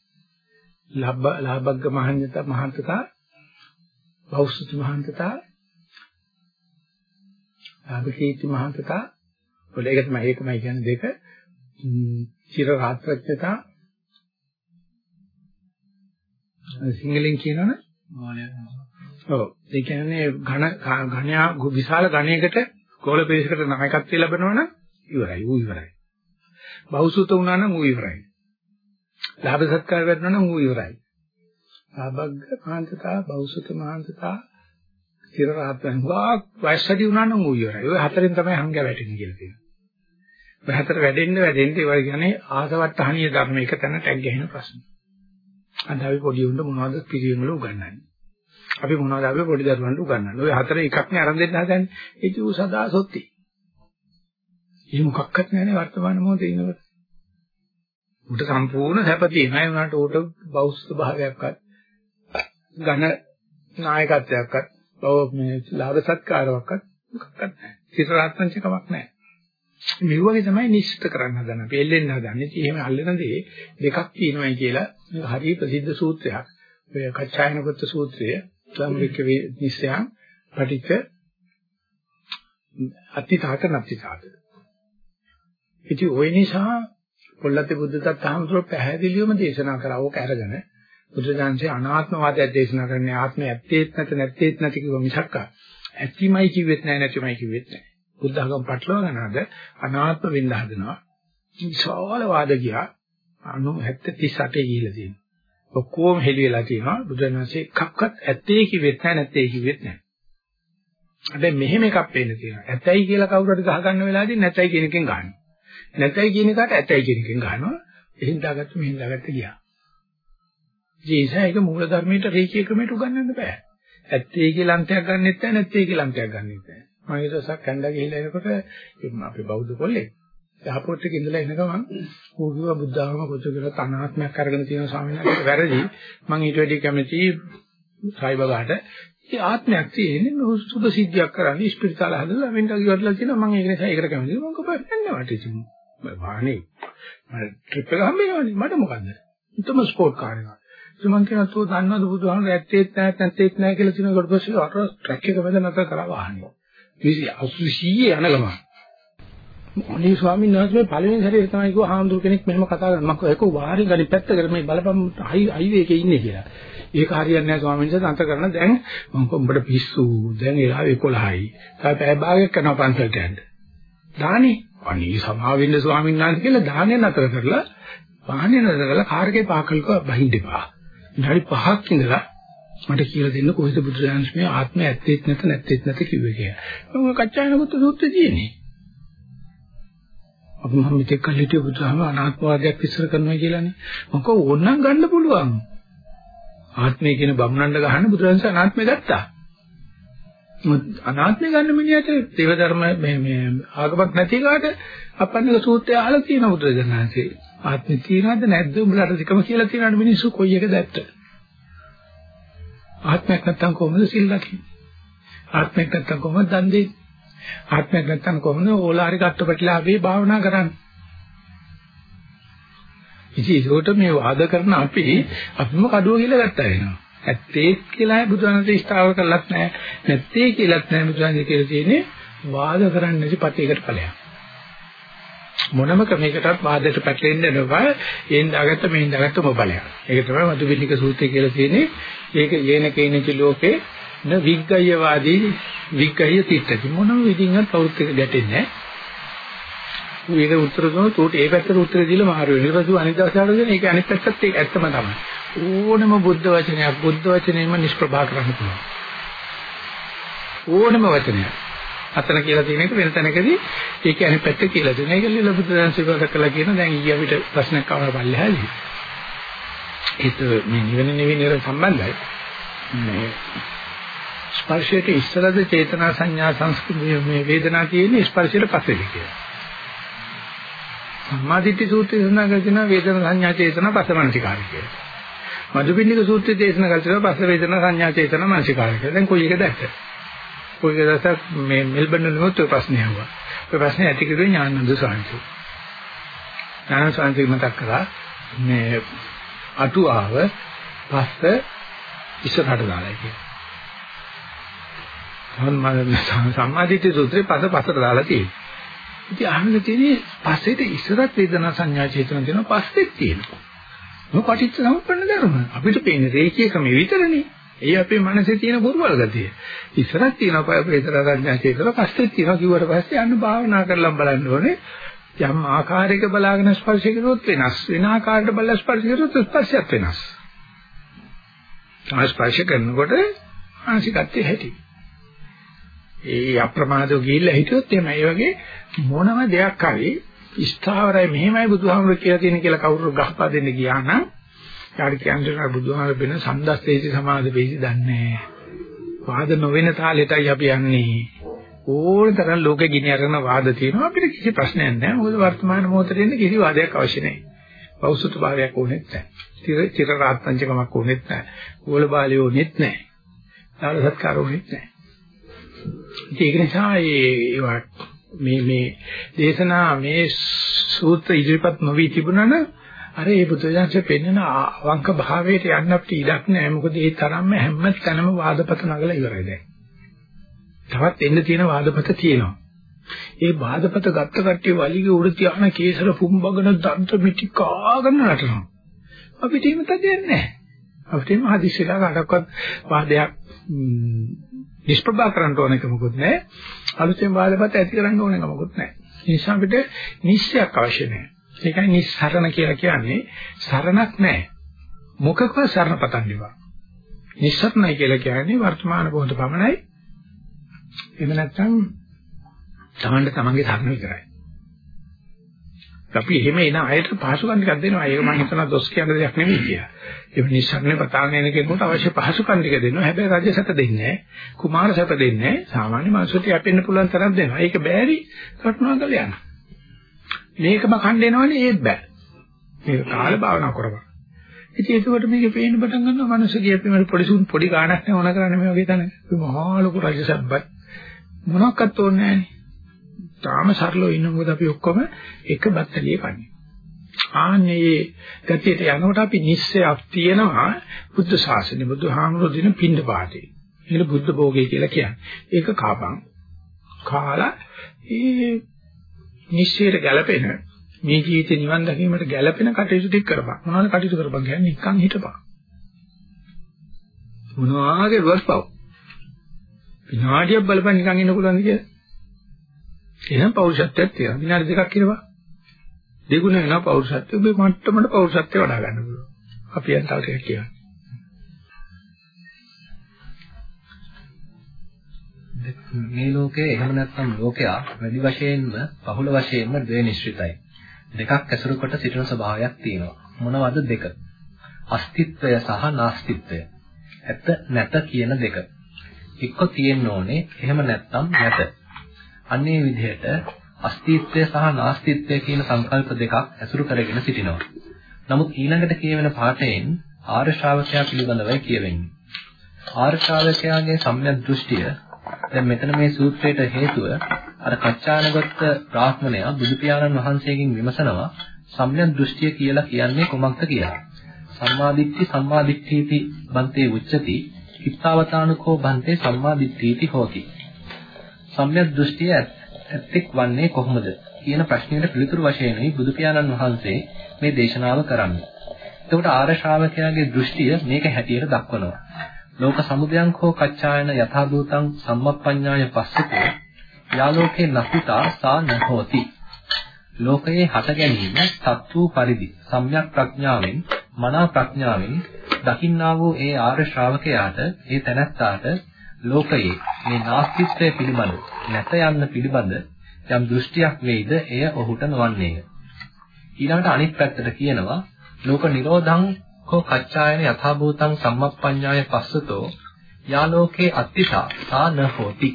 ලබ්බ ලාභග්ග මහඤ්ඤත මහන්තතා බෞසුත මහන්තතා ලාභකීති මහන්තතා වල ඒක තමයි ඒකමයි කියන්නේ දෙක. චිර රාත්‍රඥතා සිංහලෙන් කියනවනේ? ඔව්. ඒ කියන්නේ ඝන ඝණයා විශාල ඝණයකට ගෝල පෙරේසකට නායකත්වය ලැබනවනම් ඉවරයි ඌ ඉවරයි. බහුසුත වුණා නම් ඌ ඉවරයි. ලාභ සත්කාර ලැබුණා නම් ඌ ඉවරයි. ආබග්ග මහාන්තතා බහුසුත මහාන්තතා ස්ථිර රහතන් වාක් වයසටි වුණා නම් ඌ ඉවරයි. ඔය හතරෙන් තමයි හංග වැටෙන්නේ කියලා තියෙනවා. ඔය හතර වැඩෙන්න වැඩෙන්න ඒවා කියන්නේ ආසවට්ටහණීය ධර්ම එක තැන ටැග් ගහන ප්‍රශ්න. අද අපි පොඩි උන්ට මොනවද පිළිවෙල වල උගන්වන්නේ? අපි මොනවද අපි පොඩි දරුවන්ට උගන්වන්නේ. ඔය හතර එකක් නේ අරන් දෙන්න හදන්නේ. ඒක ඌ සදා සොත්ති. ඒ මොකක්වත් නැහැනේ වර්තමාන මොහොතේ ඉන්නකොට. උට සම්පූර්ණ සැප තියෙනවා. ඒ වුණාට උට බෞද්ධ භාවයක්වත් ඝන නායකත්වයක්වත් බව මේ ලාභ සත්කාරයක්වත් මොකක්වත් නැහැ. සිතරාත්මකමක් නැහැ. මේ වගේ තමයි නිශ්චිත කරන්න හදන. අපි එල්ලෙන්න හදන්නේ. එහෙම අල්ලන දේ දෙකක් තියෙනවායි කියලා මේක හරිය ප්‍රසිද්ධ සූත්‍රයක්. ඔය කච්චායනගත සූත්‍රය සම්වික නිස්සයන් පටිච්ච අත්‍තිතාක නැත්තිතාක. ඉතින් ওই නිසා පොල්ලත්තේ බුද්ධ තත්හමතුරු පැහැදිලිවම දේශනා කරා ඕක අරගෙන බුදුසසුනේ අනාත්මවාදය දේශනා කරන්නේ ආත්මය ඇත්තේත් නැත නැත්තේත් නැති කිව්ව මිසක් ඇතිමයි කිව්වෙත් නැහැ නැතිමයි කිව්වෙත් නැහැ. බුද්ධ ආගම පටලවා ගන්නද අනාත්ම වෙන්න හදනවා. විශාල වාද ගියා 90 38 ගිහිලා තියෙනවා. ඔක්කොම හෙළි වෙලා තියෙනවා බුදුරජාණන්සේ එකක්වත් ඇත්තේ කිව්වෙත් නැහැ නැත්තේ කිව්වෙත් නැහැ. හැබැයි මෙහෙම එකක් පේන්න තියෙනවා. ඇත්තයි කියලා කවුරු හරි ගහ ගන්න වෙලාවදී නැතයි කියන එකෙන් ගන්නවා. නැතයි කියන එකට ඇතයි කියන එකෙන් ගන්නවා. එහෙන් දාගත්ත මෙහෙන් දාගත්ත ගියා. ජීසයික මූල ධර්මයට රේඛීය ක්‍රමයට උගන්වන්න බෑ. ඇත්තේ කියලා අන්තයක් ගන්නෙත් නැහැ නැත්තේ කියලා අන්තයක් ගන්නෙත් නැහැ. මම ඒ දවසක් කණ්ඩා ගිහිල්ලා එනකොට අපේ බෞද්ධ කොල්ලෙක් එහපෝට් එකේ ඉඳලා එන ගමන් ඌ කිව්වා බුද්ධ ආගම කොච්චර කියලා අනාත්මයක් අරගෙන තියෙන ස්වාමීන් වහන්සේ වැරදි මම ඊට වැඩි කැමති සයිබගාට ඒ ආත්මයක් තියෙන්නේ මේ සුබ සිද්ධියක් කරන්නේ ස්පිරිතාල හදලා වෙන්න කිව්වట్లా කියනවා මම ඒක නිසා ඒකට කැමති මම කොහොමද වට ඉතින් වාහනේ මම ට්‍රිප් එක හම්බෙනවනේ. මට මොකද්ද? උතම ස්පෝර්ට් කාර් එකක්. ඉතින් මම කියනවා තෝ දන්නවද බුදුහාමුදුරුවෝ ඇත්තේත් නැහැ නැත්තේත් නැහැ කියලා කියන කොට පස්සේ අර ට්‍රක් එක වැද නැතර කරා වාහනේ 80 යන ගමන්. අනේ ස්වාමීන් වහන්සේ පළවෙනි සැරේ තමයි කිව්වා හාමුදුරු කෙනෙක් මෙහෙම කතා කරනවා මම ඒක වාරි ගනි පැත්තකට මේ බලපම් හයිවේ එකේ ඉන්නේ කියලා. ඒක හරියන්නේ නැහැ ස්වාමීන් වහන්සේ අන්ත කරන දැන් මම උඹට පිස්සු දැන් එලා 11යි. තාම පැය භාගයක් කරනවා පන්සලට යන්න. දානේ. අනේ සමාවෙන්න ස්වාමීන් වහන්සේ කියලා දානේ නතර කරලා වාහනේ නතර කරලා කාර් එකේ පාකල්ක බහින්න එපා. විනාඩි 5ක් ඉඳලා මට කියලා දෙන්න කොහෙද බුදුරජාණන් මේ ආත්මය ඇත්තෙත් නැත නැත්තෙත් නැත කිව්වේ කියලා. මම කච්චායනගත සූත්‍රය තියෙන්නේ. අපි මම මෙතෙක් කල් හිටිය බුදුහාම අනාත්මවාදයක් විස්තර කරනවා කියලානේ. මම කව ඕනනම් ගන්න පුළුවන්. ආත්මය කියන බමුණන්ඩ ගහන්න බුදුරජාණන් අනාත්මය ගත්තා. අනාත්මය ගන්න මිනිහට දේව ධර්ම මේ මේ ආගමක් නැති කාට අපන්නක සූත්‍රය අහලා තියෙන බුදුරජාණන්සේ. ආත්මය තියනවද නැද්ද උඹලට දෙකම කියලා තියෙනවද මිනිස්සු කොයි එකද ඇත්ත? ආත්මයක් නැත්තම් කොහොමද සිල් ලකින්නේ? ආත්මයක් නැත්තම් කොහොමද දන් දෙන්නේ? ආත්මයක් නැත්තම් කොහොමද ඕලාරි කට්ටපටිලා අපි භාවනා කරන්නේ? ඉතින් ඒකට මේ වාද කරන අපි අපිම කඩුව කියලා ගත්තා වෙනවා. ඇත්තේ කියලා බුදුහාමසේ ස්ථාවර කළත් නැහැ. නැත්තේ කියලාත් නැහැ බුදුහාමසේ කියලා තියෙන්නේ වාද කරන්නේ නැති පතේකට ඵලයක්. මොනම ක්‍රමයකටත් වාදයට පැටලෙන්න නෑ. එයින් දාගත්ත මෙයින් දාගත්ත මොබලයක්. ඒක තමයි මදුබින්නික සූත්‍රය කියලා තියෙන්නේ. ඒක යේන කේනච ලෝකේ න විග්ගයවාදී විග්ගය තිට්ඨති මොනම විදිහින්වත් කවුරුත් එක ගැටෙන්නේ නැහැ. මේක උත්තර දුන්නොත් උට ඒ පැත්තට උත්තර දීලා මාරු වෙනවා. ඊට පස්සේ අනිත් දවසට දෙන ඒක අනිත් පැත්තත් ඒක ඇත්තම තමයි. ඕනම බුද්ධ වචනයක් බුද්ධ වචනයෙන්ම නිෂ්ප්‍රභා කරන්න පුළුවන්. ඕනම වචනයක්. අතන කියලා තියෙන එක වෙන තැනකදී ඒක අනිත් පැත්ත කියලා දෙනවා. ඒක ලියලා බුදුදහම සිවක කළා කියන දැන් ඊය අපිට ප්‍රශ්නයක් ආවා පල්ලෙහාදී. ඒක මේ නිවන නෙවෙයි නේද සම්බන්ධයි. මේ ස්පර්ශයට ඉස්සරද චේතනා සංඥා සංස්කෘතිය මේ වේදනා කියන්නේ ස්පර්ශයට පස්සේද කියලා. සම්මාදිට්ඨි සූත්‍රයේ සඳහන් කරන වේදනා සංඥා චේතනා පසමනසිකාරය කියලා. මදුපිණ්ඩික සූත්‍රය දේශනා කළා පස්ස වේදනා සංඥා චේතන මානසිකාරය. දැන් කොයි එකද ඇත්ත? කොයි එකද මේ මෙල්බන් වලත් ඔය ප්‍රශ්නේ අහුවා. ඔය ප්‍රශ්නේ ඇති කරුවේ ඥානන්ද සාංශු. ඥානන්ද සාංශු මතක් කරා මේ අටුආව පස්ස ඉස්සරහට දාලා කියලා. සම්මාදිට්ඨි සූත්‍රේ පද පස්සට දාලා තියෙනවා. ඉතින් අහන්න තියෙන්නේ පස්සේට ඉස්සරත් වේදනා සංඥා චේතන තියෙනවා පස්සෙත් තියෙනවා. මොකක් පටිච්ච සමුප්පන්න ධර්ම. අපිට පේන්නේ රේඛියකම විතරනේ. ඒ අපේ මනසේ තියෙන පුරුවල් ගතිය. ඉස්සරත් තියෙනවා වේදනා සංඥා චේතන පස්සෙත් තියෙනවා කිව්වට පස්සේ අන්න භාවනා කරලා බලන්න ඕනේ. යම් ආකාරයක බලාගෙන ස්පර්ශ කරුවොත් වෙනස් වෙන ආකාරයකට බලලා ස්පර්ශ කරුවොත් ස්පර්ශයත් වෙනස්. ස්පර්ශ කරනකොට ආංශිකත්වයේ හැටි. ඒ අප්‍රමාදව ගිහිල්ලා හිටියොත් එහෙම ඒ වගේ මොනම දෙයක් හරි ස්ථාවරයි මෙහෙමයි බුදුහාමුදුරු කියලා තියෙන කියලා කවුරු ගහපා දෙන්න ගියා නම් යාට කියන්නේ බුදුහාමුදුරු වෙන සම්දස්සේසි සමාද වේසි දන්නේ වාද නොවන තාලෙටයි අපි යන්නේ. ඕන තරම් ලෝකෙ ගිනි අරගෙන වාද තියෙනවා අපිට කිසි ප්‍රශ්නයක් නැහැ. මොකද වර්තමාන මොහොතේ ඉන්න කිසි වාදයක් අවශ්‍ය නැහැ. පෞසුත භාවයක් ඕනෙත් නැහැ. චිර චිර රාත්පංචකමක් ඕනෙත් නැහැ. ඕල බාලිය ඕනෙත් නැහැ. දාන සත්කාර ඕනෙත් නැහැ. ඒක නිසා ඒ මේ මේ දේශනා මේ සූත්‍ර ඉදිරිපත් නොවි තිබුණා නම් අර ඒ බුදුදහමේ පෙන්වන අවංක භාවයට යන්න අපිට ඉඩක් නැහැ. මොකද ඒ තරම්ම හැම තැනම වාදපත නගලා ඉවරයි දැන්. තවත් එන්න තියෙන වාදපත තියෙනවා. ඒ වාදපත ගත්ත කට්ටිය වලිගේ උඩ තියාන කේසර පුම්බගෙන දන්ත මිටි කාගෙන නටනවා. අපිට එහෙම තදියක් නැහැ. අපිට එහෙම හදිස්සියලා කාටවත් වාදයක් නිෂ්ප්‍රභා කරන්න ඕනක මොකුත් නැහැ. අලුතෙන් වාදපත් ඇති කරන්න ඕනක මොකුත් නැහැ. ඒ නිසා අපිට නිශ්චයක් අවශ්‍ය නැහැ. ඒකයි නිස්සරණ කියලා කියන්නේ සරණක් නැහැ. මොකකව සරණ පතන්නේවා. නිස්සරණයි කියලා කියන්නේ වර්තමාන මොහොත පමණයි. එහෙම නැත්නම් තමන්ට තමන්ගේ සරණ විතරයි. අපි එහෙම එන අයට පහසුකම් ටිකක් දෙනවා. ඒක මම හිතනවා දොස් කියන දෙයක් නෙවෙයි කියලා. ඒ නිසරණේ පතාගෙන යන කෙනෙකුට අවශ්‍ය පහසුකම් ටික දෙනවා. හැබැයි රජ සැප දෙන්නේ නැහැ. කුමාර සැප දෙන්නේ නැහැ. සාමාන්‍ය මිනිසුන්ට යැපෙන්න පුළුවන් තරම් දෙනවා. ඒක බෑරි කටුනා කරලා යනවා. මේකම කණ්ඩ එනවනේ ඒත් බෑ. මේක කාල භාවනා කරපන්. ඉතින් ඒකවට මේකේ පේන්න පටන් ගන්නවා මිනිස්සුගේ අපි මේ පොඩි සුන් පොඩි ගාණක් නේ ඕන කරන්නේ මේ වගේ තැන. මහා ලොකු රජ සැපයි. මොනක්වත් ඕනේ නැහැ. තාම සරලව ඉන්න මොකද අපි ඔක්කොම එක බත්තලියේ කන්නේ. ආන්නේ ගතියට යනකොට අපි නිස්සයක් තියෙනවා බුද්ධ ශාසනය බුදුහාමුදුරු දින පින්ඳ පාතේ. ඒක බුද්ධ භෝගය කියලා කියන්නේ. ඒක කාපං. කාලා ඒ නිස්සයට ගැළපෙන මේ ජීවිතේ නිවන් දැකීමට ගැළපෙන කටයුතු ටික කරපන්. මොනවද කටයුතු කරපන් කියන්නේ නිකන් හිටපන්. මොනවාගේ වස්පව. විනාඩියක් බලපන් නිකන් ඉන්න පුළුවන්ද කියලා. එහෙනම් පෞරුෂත්වයක් තියෙනවා. විනාඩි දෙකක් ඉරවා. දෙගුණ වෙනවා පෞරුෂත්වය. ඔබේ මට්ටමට පෞරුෂත්වය වඩා ගන්න පුළුවන්. අපි යන් තව ටිකක් කියන්න. මේ ලෝකයේ එහෙම නැත්නම් ලෝකයා වැඩි වශයෙන්ම බහුල වශයෙන්ම ද්වේ නිශ්චිතයි. දෙකක් ඇසුරු කොට සිටින ස්වභාවයක් තියෙනවා. මොනවද දෙක? අස්තිත්වය සහ නාස්තිත්වය. ඇත නැත කියන දෙක. එක්ක තියෙන්න ඕනේ එහෙම නැත්නම් නැත. අන්නේ විදිහට අස්තිත්වය සහ නාස්තිත්වය කියන සංකල්ප දෙකක් ඇසුරු කරගෙන සිටිනවා. නමුත් ඊළඟට කියවෙන පාඩයෙන් ආර්ය ශ්‍රාවකයා පිළිබඳවයි කියවෙන්නේ. ආර්ය ශ්‍රාවකයාගේ සම්‍යක් දෘෂ්ටිය දැන් මෙතන මේ සූත්‍රයට හේතුව අර කච්චානගත බ්‍රාහ්මණයා බුදු පියාණන් වහන්සේගෙන් විමසනවා සම්‍යක් දෘෂ්ටිය කියලා කියන්නේ කොමක්ද කියලා. සම්මාදිට්ඨි සම්මාදිට්ඨීති බන්තේ උච්චති හිතාවතානුකෝ බන්තේ සම්මාදිට්ඨීති හෝති. සම්‍යක් දෘෂ්ටිය ඇත්තෙක් වන්නේ කොහොමද කියන ප්‍රශ්නයට පිළිතුරු වශයෙන්යි බුදු පියාණන් වහන්සේ මේ දේශනාව කරන්නේ. එතකොට ආර්ය ශ්‍රාවකයාගේ දෘෂ්ටිය මේක හැටියට දක්වනවා. ලෝක සමුදයං හෝ කච්චායන යථා භූතං සම්මප්පඤ්ඤාය පස්සකෝ යාලෝකේ නකුතා සා නහෝති. ලෝකයේ හට ගැනීම සත්වූ පරිදි සම්‍යක් ප්‍රඥාවෙන් මනා ප්‍රඥාවෙන් දකින්නා වූ ඒ ආර්ය ශ්‍රාවකයාට ඒ තැනැත්තාට ලෝකයේ මේ නාස්තිත්වය පිළිබඳ නැත යන්න පිළිබඳ යම් දෘෂ්ටියක් වෙයිද එය ඔහුට නොවන්නේය. ඊළඟට අනිත් පැත්තට කියනවා ලෝක නිරෝධං කෝ කච්චායන යථාභූතං සම්මප්පඤ්ඤාය පස්සතෝ යාලෝකේ අත්තිසා සා න හෝති.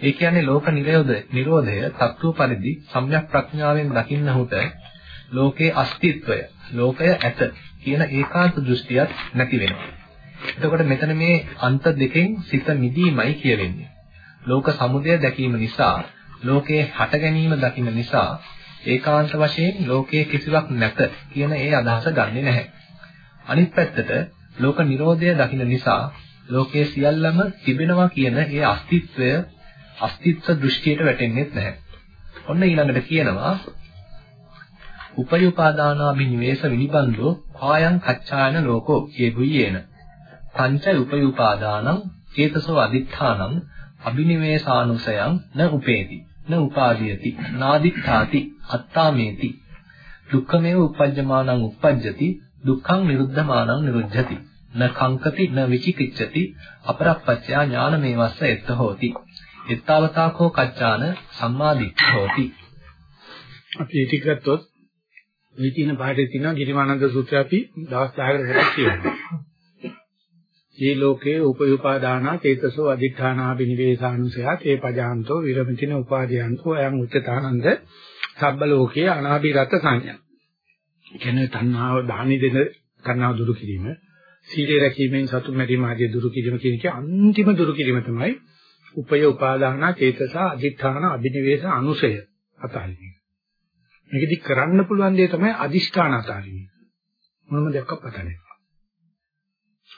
ඒ කියන්නේ ලෝක නිරෝධ නිරෝධය තත්ත්ව පරිදි සම්‍යක් ප්‍රඥාවෙන් දකින්නහුට ලෝකයේ අස්තිත්වය, ලෝකය ඇත කියන ඒකාන්ත දෘෂ්ටියක් නැති වෙනවා. එතකොට මෙතන මේ අන්ත දෙකෙන් සිත මිදීමයි කියවෙන්නේ. ලෝක සමුදය දැකීම නිසා, ලෝකයේ හට ගැනීම දකින්න නිසා ඒකාන්ත වශයෙන් ලෝකයේ කිසිවක් නැත කියන ඒ අදහස ගන්නෙ නැහැ. අනිත් පැත්තට ලෝක නිරෝධය දකින්න නිසා ලෝකයේ සියල්ලම තිබෙනවා කියන ඒ අස්තිත්වය අස්තිත්ව දෘෂ්ටියට වැටෙන්නේ නැහැ. ඔන්න ඊළඟට කියනවා උපයුපාදානාභිනිවේෂ විනිබන්දෝ ආයං කච්චායන ලෝකෝ යේගුයේන පංච උපයුපාදානං චේතසෝ අදිත්‍ථානං අභිනිවේෂානුසයං න උපේති න උපාදීයති නාදිත්‍ථාති අත්තාමේති. දුක්ඛමේව uppajjamaනං uppajjati දුක්ඛං නිරුද්ධමානං නිරුද්ධති. න කංකති න විචිකිච්ඡති අපරප්පච්චයා ඥානමේවස්ස එත්ත හෝති එත්තාවතාකෝ කච්චාන සම්මාදිට්ඨ හෝති අපි ඒක ගත්තොත් මේ තියෙන පාඩේ තියෙනවා ගිරිමානන්ද සූත්‍රය අපි දවස් 10කට විතර කියනවා. මේ ලෝකේ උපයෝපාදානා චේතසෝ අදිඨානා බිනිවේසානුසයා තේ පජාන්තෝ විරමිතින උපාදීයන්තෝ අයං උච්චතානන්ද සබ්බ ලෝකේ අනාභිරත සංඥා. කියන්නේ තණ්හාව දානි දෙන තණ්හාව දුරු කිරීම, සීලය රැකීමෙන් සතුන් මැරීම ආදී දුරු කිරීම කියන එකේ අන්තිම දුරු කිරීම තමයි උපය උපාදානා චේතසා අදිඨාන අබිනිවේෂ අනුසය අතහරින. මේකෙදි කරන්න පුළුවන් දේ තමයි අදිෂ්ඨාන අතහරින. මොනම දෙයක් පතන්නේ.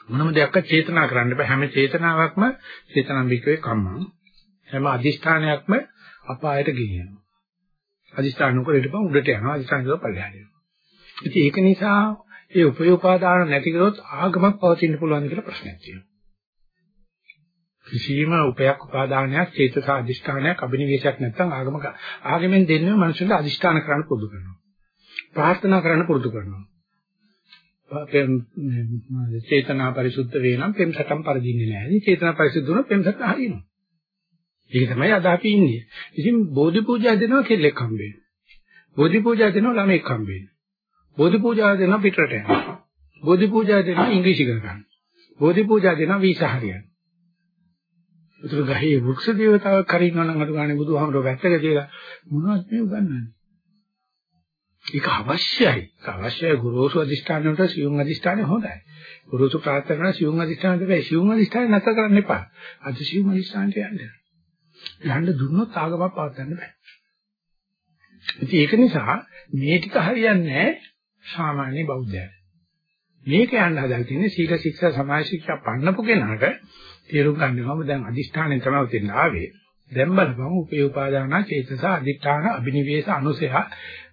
මොනම දෙයක් චේතනා කරන්න බෑ හැම චේතනාවක්ම චේතනාම්බිකේ කම්මං හැම අදිෂ්ඨානයක්ම අපායට ගෙනියනවා. අදිෂ්ඨාන නොකර ඉඳපන් උඩට යනවා අදිෂ්ඨාන කරලා පල්ලෙහාට යනවා. ඉතින් ඒක නිසා ඒ උපයෝපාදාන නැති කරොත් ආගමක් පවතින්න පුළුවන් කියලා ප්‍රශ්නයක් තියෙනවා. කිසියම් උපයක් උපාදානයක් චේතස අධිෂ්ඨානයක් අභිනිවේෂයක් නැත්නම් ආගමක ආගමෙන් දෙන්නේ මනුස්සයෙක් අධිෂ්ඨාන කරන්න පුරුදු කරනවා. ප්‍රාර්ථනා කරන්න පුරුදු කරනවා. චේතනා පරිසුද්ධ වේනම් පෙම් සටම් පරදින්නේ නැහැ. චේතනා පරිසුද්ධ වුණොත් පෙම් සටම් හරියනවා. ඒක තමයි අද අපි ඉන්නේ. ඉතින් බෝධි පූජා දෙනවා කෙල්ලෙක් හම්බෙන්නේ. බෝධි පූජා දෙනවා ළමෙක් හම්බෙන්නේ. බෝධි පූජා දෙනවා පිටරට යනවා. බෝධි පූජා දෙනවා ඉංග්‍රීසි කර ගන්න. බෝධි පූජා දෙනවා වීසා හරියන. උතුරු ගහේ වෘක්ෂ දේවතාවක් කරින්නවා නම් අර ගානේ බුදුහාමරෝ වැත්තක තියලා මොනවද මේ උගන්වන්නේ? ඒක අවශ්‍යයි. අවශ්‍යයි ගුරුසු අධිෂ්ඨානයට සියුම් අධිෂ්ඨානය හොඳයි. ගුරුසු ප්‍රාර්ථනා සියුම් අධිෂ්ඨානයට බෑ. සියුම් අධිෂ්ඨානය නැතර කරන්න එපා. අද සියුම් අධිෂ්ඨානයට යන්න. යන්න දුන්නොත් ආගමක් පවත්වන්න බෑ. ඉතින් ඒක නිසා මේ ටික හරියන්නේ සාමාන්‍ය බෞද්ධයන්. මේක යන්න හදලා තියෙන්නේ සීල ශික්ෂා සමාජ ශික්ෂා පන්නපු කෙනාට තේරුම් ගන්නවම දැන් අදිෂ්ඨානෙන් තමයි උතෙන් ආවේ. දැන් බලපන් උපේ උපාදාන චේතස අදිෂ්ඨාන අබිනිවේෂ අනුසය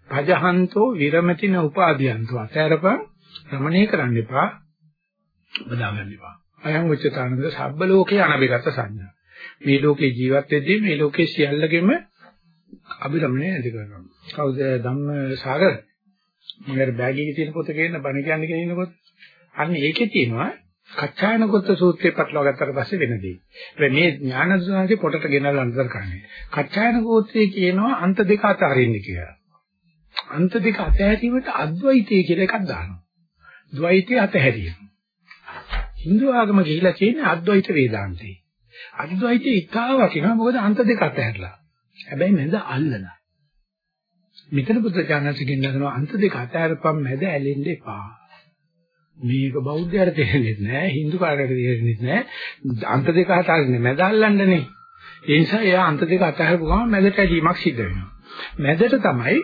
පජහන්තෝ විරමතින උපාදීයන්තෝ අතරපන් රමණේ කරන්න එපා බදා ගන්න එපා. අයං උච්චතානන්ද සබ්බ ලෝකේ අනබිගත සංඥා. මේ ලෝකේ ජීවත් වෙද්දී මේ ලෝකේ සියල්ලගෙම අභිරමණය ඇති කරනවා. කවුද ධම්ම සාගර? මගේ බෑග් එකේ තියෙන පොත කියන්න බණ කියන්නේ කියනකොට අන්න ඒකේ තියෙනවා කච්චායනගත සූත්‍රේ පටලවා ගත්තට පස්සේ වෙනදී. හැබැයි මේ ඥානසුනාගේ පොතට ගෙනල්ලා අන්තර කරන්නේ. කච්චායනගෝත්‍රයේ කියනවා අන්ත දෙක අතරින්න කියලා. අන්ත දෙක අතහැරීමට අද්වෛතය කියලා එකක් දානවා. ද්වෛතය අතහැරීම. Hindu ආගම ගිහිලා තියෙන්නේ අද්වෛත වේදාන්තේ. අද්වෛතය ඉතාල වටිනවා මොකද අන්ත දෙක අතහැරලා. හැබැයි මැද අල්ලලා. මෙතන බුද්ධ ඥානසිකින් නසනවා අන්ත දෙක අතහැරපම් මැද ඇලෙන්න එපා. මේක බෞද්ධයන්ට තේරෙන්නේ නැහැ, Hindu කාරකට තේරෙන්නේ නැහැ. අන්ත දෙක අතරින්නේ මැද අල්ලන්නනේ. ඒ නිසා එයා අන්ත දෙක අතහැරපු ගමන් මැදට ඇදීමක් සිද්ධ වෙනවා. මැදට තමයි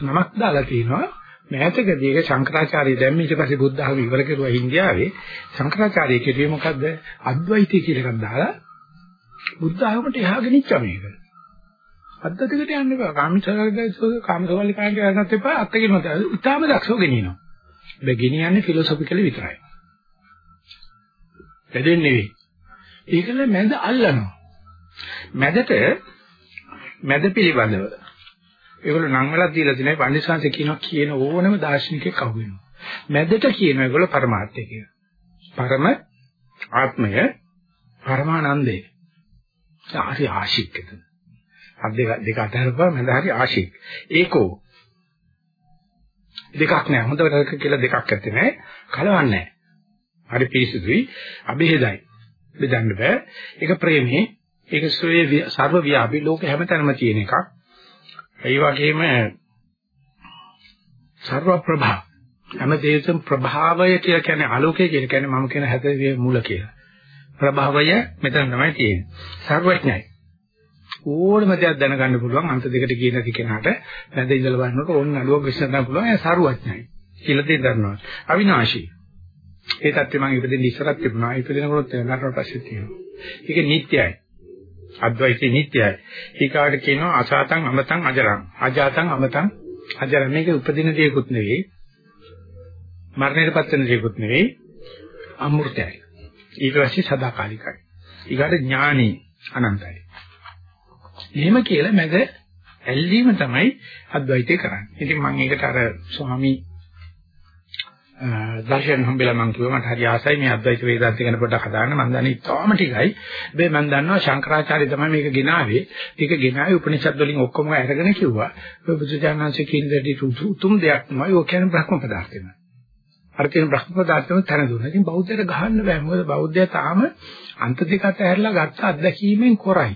නමක් දාලා තිනවා. මෑතකදී ඒක ශංකරාචාර්ය දැම්ම ඊට පස්සේ බුද්ධ ධර්ම ඉවර කරුවා ඉන්දියාවේ. ශංකරාචාර්ය කියුවේ මොකද්ද? අද්වෛතය කියලා එකක් දාලා බුද්ධ ධර්මයට එහා ගෙනිච්ච මේක. අද්දතකට යන්න එපා. කාමසවල්ගයසෝ කාමසවල්ලිකාන්ට යන්නත් එපා. අත්ගෙනුත් ඉතාලම දක්ෂෝ ගෙනිනවා මේ ගෙනියන්නේ ෆිලොසොෆිකලි විතරයි. වැදෙන්නේ නෙවෙයි. ඒකල මැද අල්ලනවා. මැදට මැද පිළිබඳව. ඒගොල්ලෝ නම් වලක් දීලා තිනේ පඬිස්සංශ කියනවා කියන ඕනම දාර්ශනිකයෙක් අහු වෙනවා. මැදට කියන ඒගොල්ලෝ පරමාර්ථය කියන. පරම ආත්මය පරමානන්දේ. හරි ආශික් එතන. අත් දෙක දෙක අතරපුවා මැද හරි ආශික්. ඒකෝ දෙකක් නෑ. හොඳ වැඩක කියලා දෙකක් ඇත්තේ නෑ. කලවන්නේ නෑ. හරි පිරිසුදුයි. અભේදයි. බෙදන්න බෑ. ඒක ප්‍රේමේ. ඒක සෝයේ සර්ව ව්‍යාපී ලෝක හැමතැනම තියෙන එකක්. ඒ වගේම ਸਰව ප්‍රභා හැමදේසම ප්‍රභාවය කියලා කියන්නේ ආලෝකය කියලා කියන්නේ මම කියන හැදේ මුල කියලා. ප්‍රභාවය මෙතන තමයි තියෙන්නේ. සර්වඥයි. ඕනම දෙයක් දැනගන්න පුළුවන් අන්ත දෙකට ගියේ නැති කෙනාට නැද ඉඳලා බලනකොට ඕන නඩුවක් විශ්ලේෂණය පුළුවන් ඒ සර්වඥයි කියලා දෙයක් දන්නවා. අවිනාශී. ඒ தත්ත්වය මම ඉපදෙන්නේ ඉස්සරහ තිබුණා. ඉපදෙනකොට දැනගන්න පස්සේ තියෙනවා. ඒක නිට්ටයයි. අද්වෛතේ නිට්ටයයි. ඊකාට කියනවා අසාතං අමතං අජරං. අජාතං අමතං අජරං. මේක උපදින දෙයක්ුත් නෙවෙයි. මරණයටපත් වෙන දෙයක්ුත් නෙවෙයි. අමෘතයයි. ඊට පස්සේ සදාකාලිකයි. ඊගාට ඥානි අනන්තයි. එහෙම කියලා මැද ඇල්ලීම තමයි අද්වෛතය කරන්නේ. ඉතින් මම ඒකට අර ස්වාමී දර්ශන හම්බෙලා මම කිව්වා මට හරි ආසයි මේ අද්වෛත වේදාන්ත ගැන පොඩ්ඩක් හදාන්න. මම දන්නේ ඉතාම ටිකයි. හැබැයි මම දන්නවා ශංකරාචාර්ය තමයි මේක ගෙනාවේ. ඒක ගෙනාවේ උපනිෂද් වලින් ඔක්කොම අරගෙන කිව්වා. ඔය බුදුචානන්සේ කියන දෙටි උතුම් දෙයක් තමයි ඔය කියන්නේ බ්‍රහ්ම පදාර්ථය අර කියන බ්‍රහ්ම පදාර්ථයම තන දුන්නා. ඉතින් බෞද්ධයට ගහන්න බෑ. මොකද බෞද්ධයා තාම අන්ත දෙක අතහැරලා ගත්ත අත්දැකීමෙන් කරයි.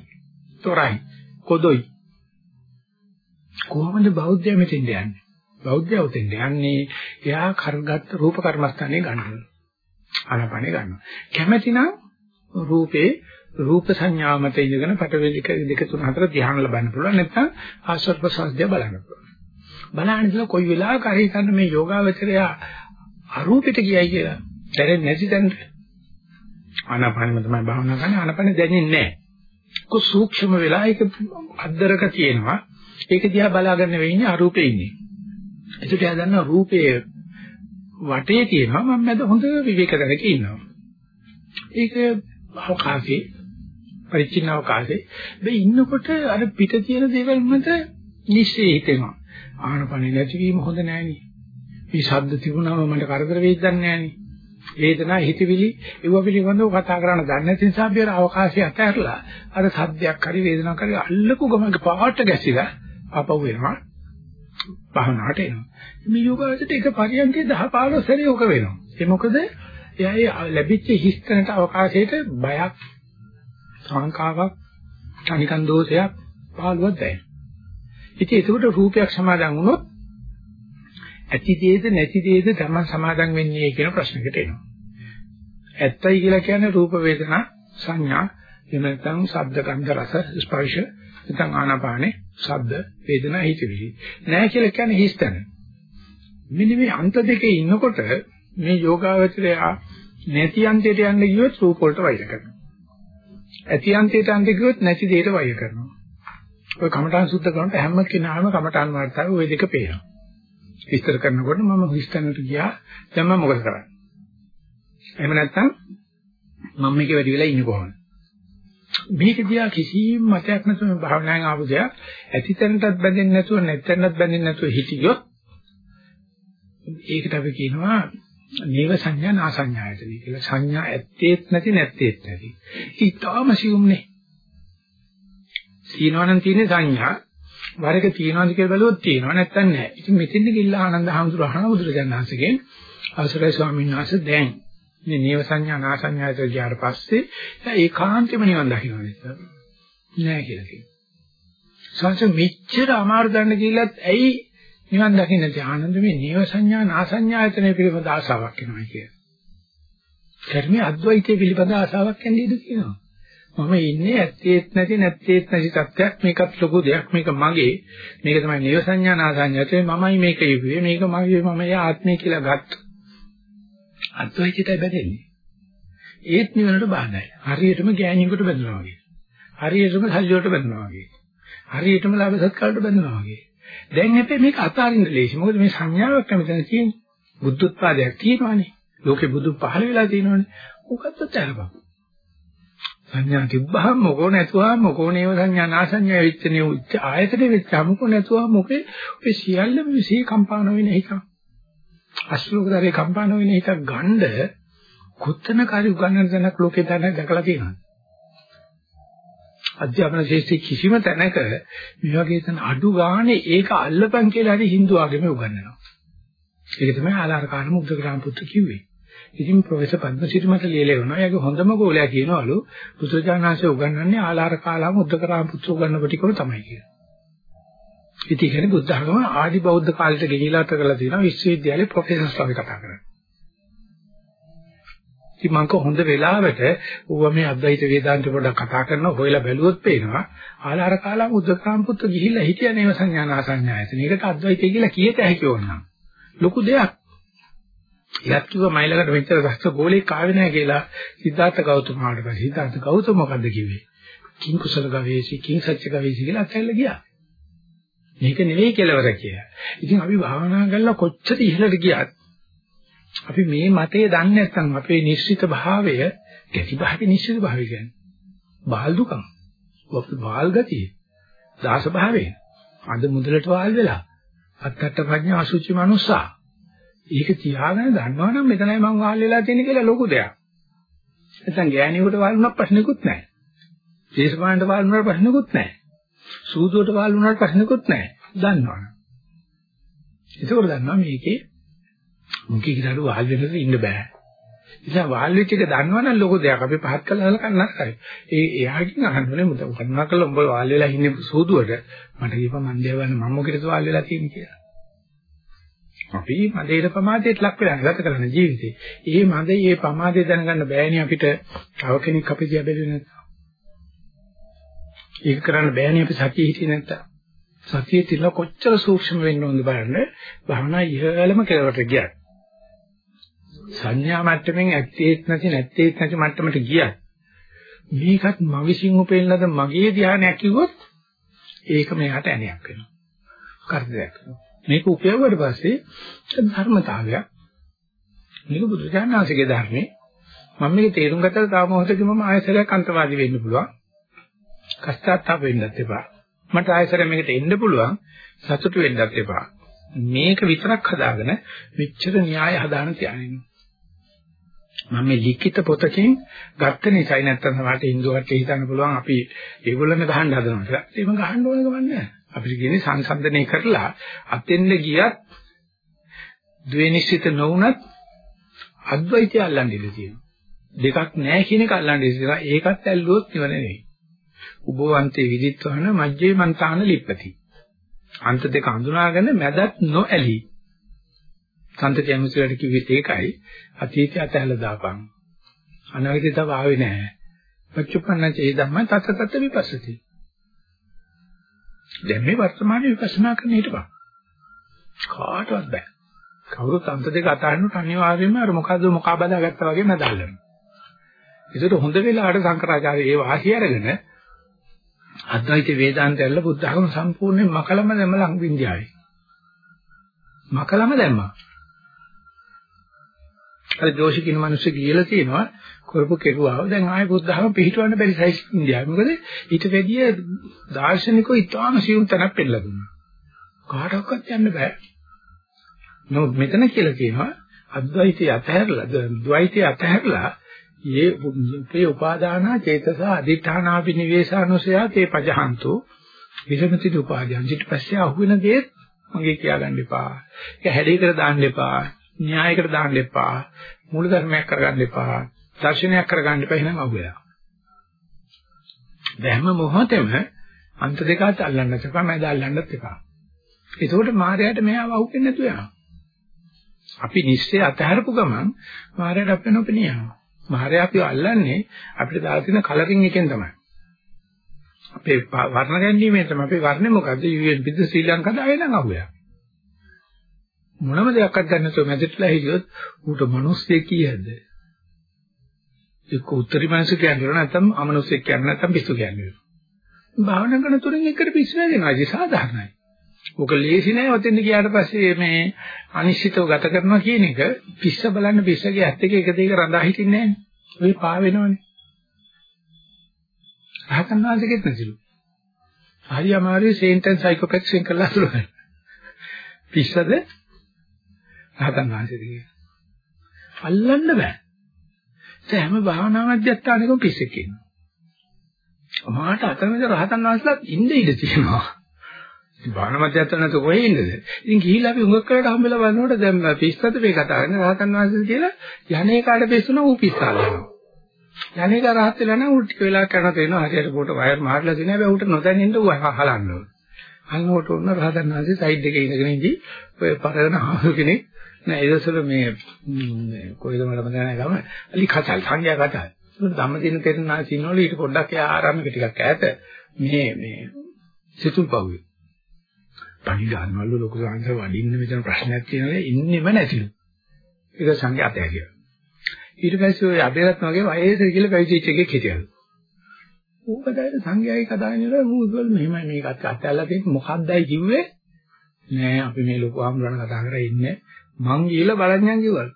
තොරයි. කොදොයි. කොහොමද බෞද්ධයා මෙතෙන්ද යන්නේ? බෞද්ධයෝ තෙන්ද යන්නේ එයා කරගත් රූප කර්මස්ථානේ ගන්නවා. ආනාපානේ ගන්නවා. කැමැතිනම් රූපේ රූප සංඥා මත ඉඳගෙන පටවෙලික දෙක තුන හතර ධ්‍යාන ලබන්න පුළුවන් නැත්නම් ආශ්‍රව ප්‍රසස්ය බලන්න පුළුවන්. බලන්න ඉතල කොයි වෙලාවක හරි ගන්න මේ යෝගාවචරය අරූපෙට ගියයි කියලා. දැනෙන්නේ නැති තැනට. ආනාපානෙම තමයි භාවනා කරන්නේ ආනාපානෙ දැනෙන්නේ නැහැ. කො සූක්ෂම වෙලා ඒක අද්දරක තියෙනවා. ඒක දිහා බලාගෙන වෙන්නේ අරූපේ ඉන්නේ. එතකොට එයා දන්නවා රූපයේ වටේ තියෙනවා මම මැද හොඳ විවේක දැනක ඉන්නවා. ඒක අවකාශේ පරිචින්න අවකාශේ මේ ඉන්නකොට අර පිට තියෙන දේවල් මත නිශ්චය හිතෙනවා. ආනපනේ නැතිවීම හොඳ නෑනේ. මේ ශබ්ද තිබුණාම මට කරදර වෙයිද දන්නේ නෑනේ. වේදනා හිතවිලි ඒව පිළිබඳව කතා කරන්න දන්නේ නැති නිසා අපි අර අවකාශය අතහැරලා අර සද්දයක් හරි වේදනාවක් හරි අල්ලපු ගමන් පාට ගැසිලා ආපහු වෙනවා. භාවනාවට එනවා. මේ යෝගාවචරයට එක පරියන්කේ 10 15 සැරේ ඔක වෙනවා. ඒ මොකද එයා ලැබිච්ච හිස්තනට අවකාශයට බයක් සංකාවක් තනිකන් දෝෂයක් පහළුවක් දැනෙනවා. ඉතින් ඒකට රූපයක් සමාදන් වුණොත් ඇති දේද නැති දේද තමයි සමාදන් වෙන්නේ කියන ප්‍රශ්නකට එනවා. ඇත්තයි කියලා කියන්නේ රූප වේදනා සංඥා එහෙම නැත්නම් ශබ්ද ගන්ධ රස ස්පර්ශ නැත්නම් ආනාපානේ ශබ්ද වේදනා හිතවිලි නෑ කියලා කියන්නේ හිස්තන මෙන්න මේ අන්ත දෙකේ ඉන්නකොට මේ යෝගාවචරය නැති අන්තයට යන්න ගියොත් රූප වලට වෛර කරනවා. ඇති අන්තයට යන්න ගියොත් නැති දෙයට වෛර කරනවා. ඔය කමඨාන් සුද්ධ කරනකොට හැම කෙනාම කමඨාන් වර්තාවේ ওই දෙක පේනවා. විස්තර කරනකොට මම හිස්තනට ගියා. දැන් මම මොකද කරන්නේ? එහෙම නැත්නම් මම මේක වැඩි වෙලා ඉන්නේ කොහොමද? මේක දිහා කිසිම මතයක් නැතුව භාවනාවෙන් ආපු දෙයක්. ඇතිතැනටත් බැඳෙන්නේ නැතුව නැත්ැනටත් බැඳෙන්නේ නැතුව හිටියොත් ඒකට අපි කියනවා නේව සංඥා නාසඤ්ඤායතන කියලා සංඥා ඇත්තේත් නැති නැත්තේත් නැති. ඊටාම සියුම්නේ. තියෙනවනම් තියෙන්නේ සංඥා වරක තියනවාද කියලා බැලුවොත් තියෙනවා නැත්තම් නැහැ. ඉතින් මෙතෙන්ද ගිල්ලා ආනන්ද හාමුදුර අහන බුදුරජාණන් වහන්සේගෙන් අවසරයි ස්වාමීන් වහන්සේ දැන් මේ නේව සංඥා නාසඤ්ඤායත ගියාට පස්සේ ඒකාන්තෙම නිවන් දකින්න නෑ කියලා කියනවා. සංස මෙච්චර අමාරු දන්න කියලාත් ඇයි නිවන් දකින්න නැති ආනන්ද මේ නේව සංඥා නාසඤ්ඤායතනෙ පිළිබඳ ආසාවක් එනවා කියලා. කර්මයේ අද්වෛතයේ පිළිබඳ ආසාවක් එන්නේ ඉඳ කියනවා. මම ඉන්නේ ඇත්තේත් නැති නැත්තේත් නැති තත්ත්වයක් මේකත් ලොකු දෙයක් මේක මගේ මේක තමයි නේව සංඥා නාසඤ්ඤායතනෙ මමයි මේක ඉුවේ මේක මගේ මම ආත්මය කියලා ගත්තා. අද්වෛතයටයි බැඳෙන්නේ. ඒත් නිවනට බාධායි. හරියටම ගෑණියෙකුට බැඳෙනවා වගේ. හරියටම සල්ලියට බැඳෙනවා වගේ. හරියටම ලාභ සත්කාරට බැඳෙනවා වගේ. දැන් හැබැයි මේක අතාරින්න ලේසි. මොකද මේ සංඥාවක් මෙතන තියෙන්නේ. බුද්ධ උත්පාදයක් තියෙනවානේ. ලෝකේ බුදු පහළ වෙලා තියෙනවානේ. මොකද්ද තරපක්. සංඥා තිබ්බහම මොකෝ නැතුවම මොකෝ නේව සංඥා නාසඤ්ඤා වෙච්චනේ උච්ච ආයතනෙ වෙච්ච මොකෝ නැතුවම මොකේ ඔය සියල්ලම විශේෂ කම්පාන වෙන එකක්. අශ්ලෝකතරේ කම්පාන වෙන හිතක් ගන්න කොතන කාරි උගන්නන තැනක් ලෝකේ දැන දැකලා තියෙනවා. අධ්‍යාපන ශාස්ත්‍රයේ කිසිම තැනක මේ වගේ තැන අඩු ගානේ ඒක අල්ලපන් කියලා හරි Hindu ආගමේ උගන්වනවා. ඒක තමයි ආලාර කාණ මුද්දකරාම පුත්‍ර කිව්වේ. ඉතින් ප්‍රොෆෙසර් පද්මසිරි මට ලියලා වුණා. එයාගේ හොඳම ගෝලයා කියනවලු පුත්‍රජානනාංශය උගන්වන්නේ ආලාර කාලාම මුද්දකරාම පුත්‍ර උගන්වපු ටිකම තමයි කියලා. ඉතින් ඒ කියන්නේ බුද්ධ ධර්ම ආදි බෞද්ධ කාලයට ගෙනිලා කරලා තියෙනවා විශ්වවිද්‍යාලේ ප්‍රොෆෙසර්ස්ලා වගේ කතා කරන්නේ. ඉතින් මම කොහොඳ වෙලාවට ඌව මේ අද්වෛත වේදාන්ත පොඩක් කතා කරනවා හොයලා බැලුවොත් පේනවා ආලාර කාලා බුද්ධකාම පුත්‍ර ගිහිල්ලා හිටිය නේව සංඥානා සංඥායතන. ඒකට අද්වෛතය කියලා කීයට හැකි ඕනනම්. ලොකු දෙයක්. එයාත් කිව්වා මයිලකට මෙච්චර රස්ත ගෝලෙක් ආවේ නැහැ කියලා සිද්ධාර්ථ ගෞතමයාට පස්සේ සිද්ධාර්ථ ගෞතම මොකද්ද කිව්වේ? කිං කුසල ගවේෂි කිං සත්‍ය ගවේෂි කියලා අත්හැරලා ගියා. මේක නෙවෙයි කෙලවර කියලා. ඉතින් අපි භාවනා කරලා කොච්චර ඉහළට ගියත් අපි මේ මතය දන්නේ නැත්නම් අපේ නිශ්චිත භාවය ගැටි භාවයේ නිශ්චිත භාවය කියන්නේ. බාල් දුකම. අපි බාල් ගතිය. දාස භාවය. අද මුදලට වාල් වෙලා. අත්තට ප්‍රඥා අසුචි මනුස්සා. ඒක තියාගෙන දන්නවනම් මෙතනයි මං වාල් වෙලා තියෙන්නේ කියලා ලොකු දෙයක්. නැත්නම් ගෑණියෙකුට වාල් වුණා ප්‍රශ්නකුත් නැහැ. දේශපාලනට වාල් වුණාට ප්‍රශ්නකුත් නැහැ. සූදුවට වාල් වුණාට ප්‍රශ්නකුත් නැහැ. දන්නවනම්. ඒක උඩ දන්නවා මේකේ මුඛේ කිරඩු වාල් වෙනද ඉන්න බෑ. ඉතින් වාල් වෙච්ච එක දන්නවනම් ලොකු දෙයක්. අපි පහත් කළා හලකන්න නරකයි. ඒ එයාගෙන් අහන්නේ මුත කරුණා කළා උඹ වාල් වෙලා ඉන්නේ සූදුවට. මට කියපන් මන් දේවන්න මම මොකටද වාල් වෙලා තියෙන්නේ කියලා. අපි මදේට ප්‍රමාදයට ලක් වෙලා ගත කරන ජීවිතේ. ඒ මදේ මේ ප්‍රමාදය දැනගන්න බෑනේ අපිට තව කෙනෙක් අපි දිහා බැලුවේ නැත්තම්. ඒක කරන්න බෑනේ අපි සතිය හිටියේ නැත්තම්. සතියේ තියලා කොච්චර සූක්ෂම වෙන්න ඕනද බලන්න. භවනා ඉහළම කෙලවට ගියා. සංඥා මට්ටමින් ඇත්තේත් නැති නැත්තේත් නැති මට්ටමට ගියා. මේකත් මම විසින් උපෙන්න ලද මගේ ධානයක් කිව්වොත් ඒක මෙයාට ඇණයක් වෙනවා. කරදරයක් වෙනවා. මේක උපයවුවට පස්සේ ධර්මතාවයක්. මේක බුදුචානන්සේගේ ධර්මයේ මම මේක තේරුම් ගත්තා තව මොහොතක මම ආයසරයක් අන්තවාදී වෙන්න පුළුවන්. කස්තාත්තාප වෙන්නත් එපා. මට ආයසර මේකට එන්න පුළුවන් සතුටු වෙන්නත් එපා. මේක විතරක් හදාගෙන මෙච්චර න්‍යාය හදාන තියාගෙන මම මේ ලිඛිත පොතකින් ගත්ත නිසායි නැත්තම් සමහරට හින්දුවට හිතන්න පුළුවන් අපි ඒගොල්ලන්ව ගහන්න හදනවා කියලා. ඒක ගහන්න ඕන ගමන් නැහැ. අපිට කියන්නේ සංසන්දනය කරලා අතෙන්ද ගියත් ද්වේනිශ්චිත නොවුනත් අද්වෛතය අල්ලන්න ඉඩ තියෙනවා. දෙකක් නැහැ කියන එක අල්ලන්න ඉඩ තියෙනවා. ඒකත් ඇල්ලුවොත් නිවන නෙවෙයි. උභවන්තේ විදිත්වහන මජ්ජේ මන්තාන ලිප්පති. අන්ත දෙක අඳුනාගෙන මැදත් නොඇලී සම්තති අනුසලට කිව්වෙත් ඒකයි. අතීතය අතහැලා දාපන්. අනාගතේ තව ආවේ නැහැ. පච්චුප්පන්නච ඒ ධම්ම තත තත විපස්සති. දැන් මේ වර්තමානයේ විපස්සනා කරන්න හිටපන්. කාටවත් බෑ. කවුරුත් අන්ත දෙක අතහරිනොත් අනිවාර්යයෙන්ම අර මොකද්ද මොකා බදාගත්තා වගේ නදල්ලන ඒකට හොඳ වෙලාවට શંકරාචාර්ය ඒ වාසිය අරගෙන අද්වෛත වේදාන්ත ඇල්ල බුද්ධ ධර්ම සම්පූර්ණයෙන් මකලම දැම්ම ලං වින්දියාවේ මකලම දැම්මා? අර දෝෂ කියන මිනිස්සු කියලා තියෙනවා කරපු කෙරුවාව දැන් ආයෙ බුද්ධහම පිළිටවන්න බැරි සයිස් ඉන්දියාවේ. මොකද ඊට වැඩිය දාර්ශනිකව ඉතාම සියුම් තැනක් පෙන්නලා දුන්නා. කාටවත් යන්න බෑ. නමුත් මෙතන කියලා කියනවා අද්වෛතය අතහැරලා ද්වෛතය අතහැරලා යේ උපේ උපාදානා චේතස අදිඨානාපි නිවේසානුසය තේ පජහන්තු විසමති උපාදාන ඊට පස්සේ අහුවෙන දේ මගේ කියාගන්න එපා. ඒක හැඩයකට දාන්න එපා. න්‍යායකට දාන්න එපා. මූල ධර්මයක් කරගන්න එපා. දර්ශනයක් කරගන්න එපා. එහෙනම් අහුවෙලා. දැම්ම මොහොතේම අන්ත දෙක අත අල්ලන්නත් එපා. මම දාල්ලන්නත් එපා. ඒකෝට මායයට මෙයාව අහුවෙන්නේ නැතුව යනවා. අපි නිශ්චය අතහැරපු ගමන් මායයට අපේ නොපෙනියනවා. මායя අපිව අල්ලන්නේ අපිට දාලා තියෙන කලරින් එකෙන් තමයි. අපේ වර්ණ ගැනීමෙන් තමයි අපේ වර්ණය මොකද්ද? UN පිට ශ්‍රී ලංකාව දාගෙන අහුවෙලා. මොනම දෙයක්වත් ගන්න නැතුව මැදටලා හිටියොත් ඌට මිනිස්සෙක් කීයද? එක්ක උත්තරී මිනිස්සු කියන්නේ නැත්නම් අමනුස්සෙක් කියන්නේ නැත්නම් පිස්සු කියන්නේ. භාවනා කරන තුරින් එකට පිස්සු වෙනවා. ඒක සාධාරණයි. ඔක ලේසි නෑ ඔතෙන් ගියාට පස්සේ මේ අනිශ්චිතව ගත කරනවා කියන එක පිස්ස බලන්න පිස්සගේ ඇත්ත එක එක දෙක රඳා හිටින්නේ නෑනේ. ඔය පා වෙනවනේ. රහතන් වහන්සේගෙත් නැතිලු. හරි අමාරුයි සේන්ටන් සයිකෝපැත්ස්ෙන් කළා අතුරු. පිස්සද රහතන් වහන්සේද කියලා. අල්ලන්න බෑ. ඒ හැම භාවනා මධ්‍යස්ථානෙකම පිස්සෙක් ඉන්නවා. මාට අතමෙද රහතන් වහන්සේලාත් ඉන්න ඉඩ තියෙනවා. භාවනා මධ්‍යස්ථාන නැතු කොහේ ඉන්නද? ඉතින් ගිහිල්ලා අපි උඟක් කරලා හම්බෙලා බලනකොට දැන් පිස්සත් මේ කතා කරන්නේ රහතන් වහන්සේ කියලා යන්නේ කාට පිස්සුන ඌ පිස්සාල වෙනවා. යන්නේ කා රහත් වෙලා නම් ඌ ටික වෙලා කරන තේනවා හරියට පොට වයර් මාරලා තියෙන හැබැයි ඌට නොදැනෙන්න ඌ හලන්න ඕන. අන්නකොට උන්න රහතන් වහන්සේ සයිඩ් එකේ ඉඳගෙන ඉඳි ඔය පරණ ආහු කෙනෙක් නෑ ඒදසල මේ කොයිද මට මතක නෑ ගම අලි කචල් සංඥා කචල් ධම්මදින තෙරණා සිනවල ඊට පොඩ්ඩක් ආරම්භක ටිකක් ඈත. මේ මේ සිතුල් පවුවේ පණිදානවල ලොකු සංඝ වඩින්න මෙතන ප්‍රශ්නයක් තියෙනවා ඉන්නෙම නැතිලු. ඒක සංඝයාතය කියලා ඊට පස්සේ ඔය අබේරත්න වගේ වයසේ කියලා පැවිදිච්ච එකෙක් හිටියලු ඌකදයි සංඝයායි කතාගෙන ඉවර මූදවල මෙහෙමයි මේකත් අත්හැරලා තියෙන්නේ. මොකක්දයි කිව්වේ? නෑ අපි මේ ලොකු ආම්රණ කතා කරලා ඉන්නේ. මං ගිහලා බලන්නම් කිව්වලු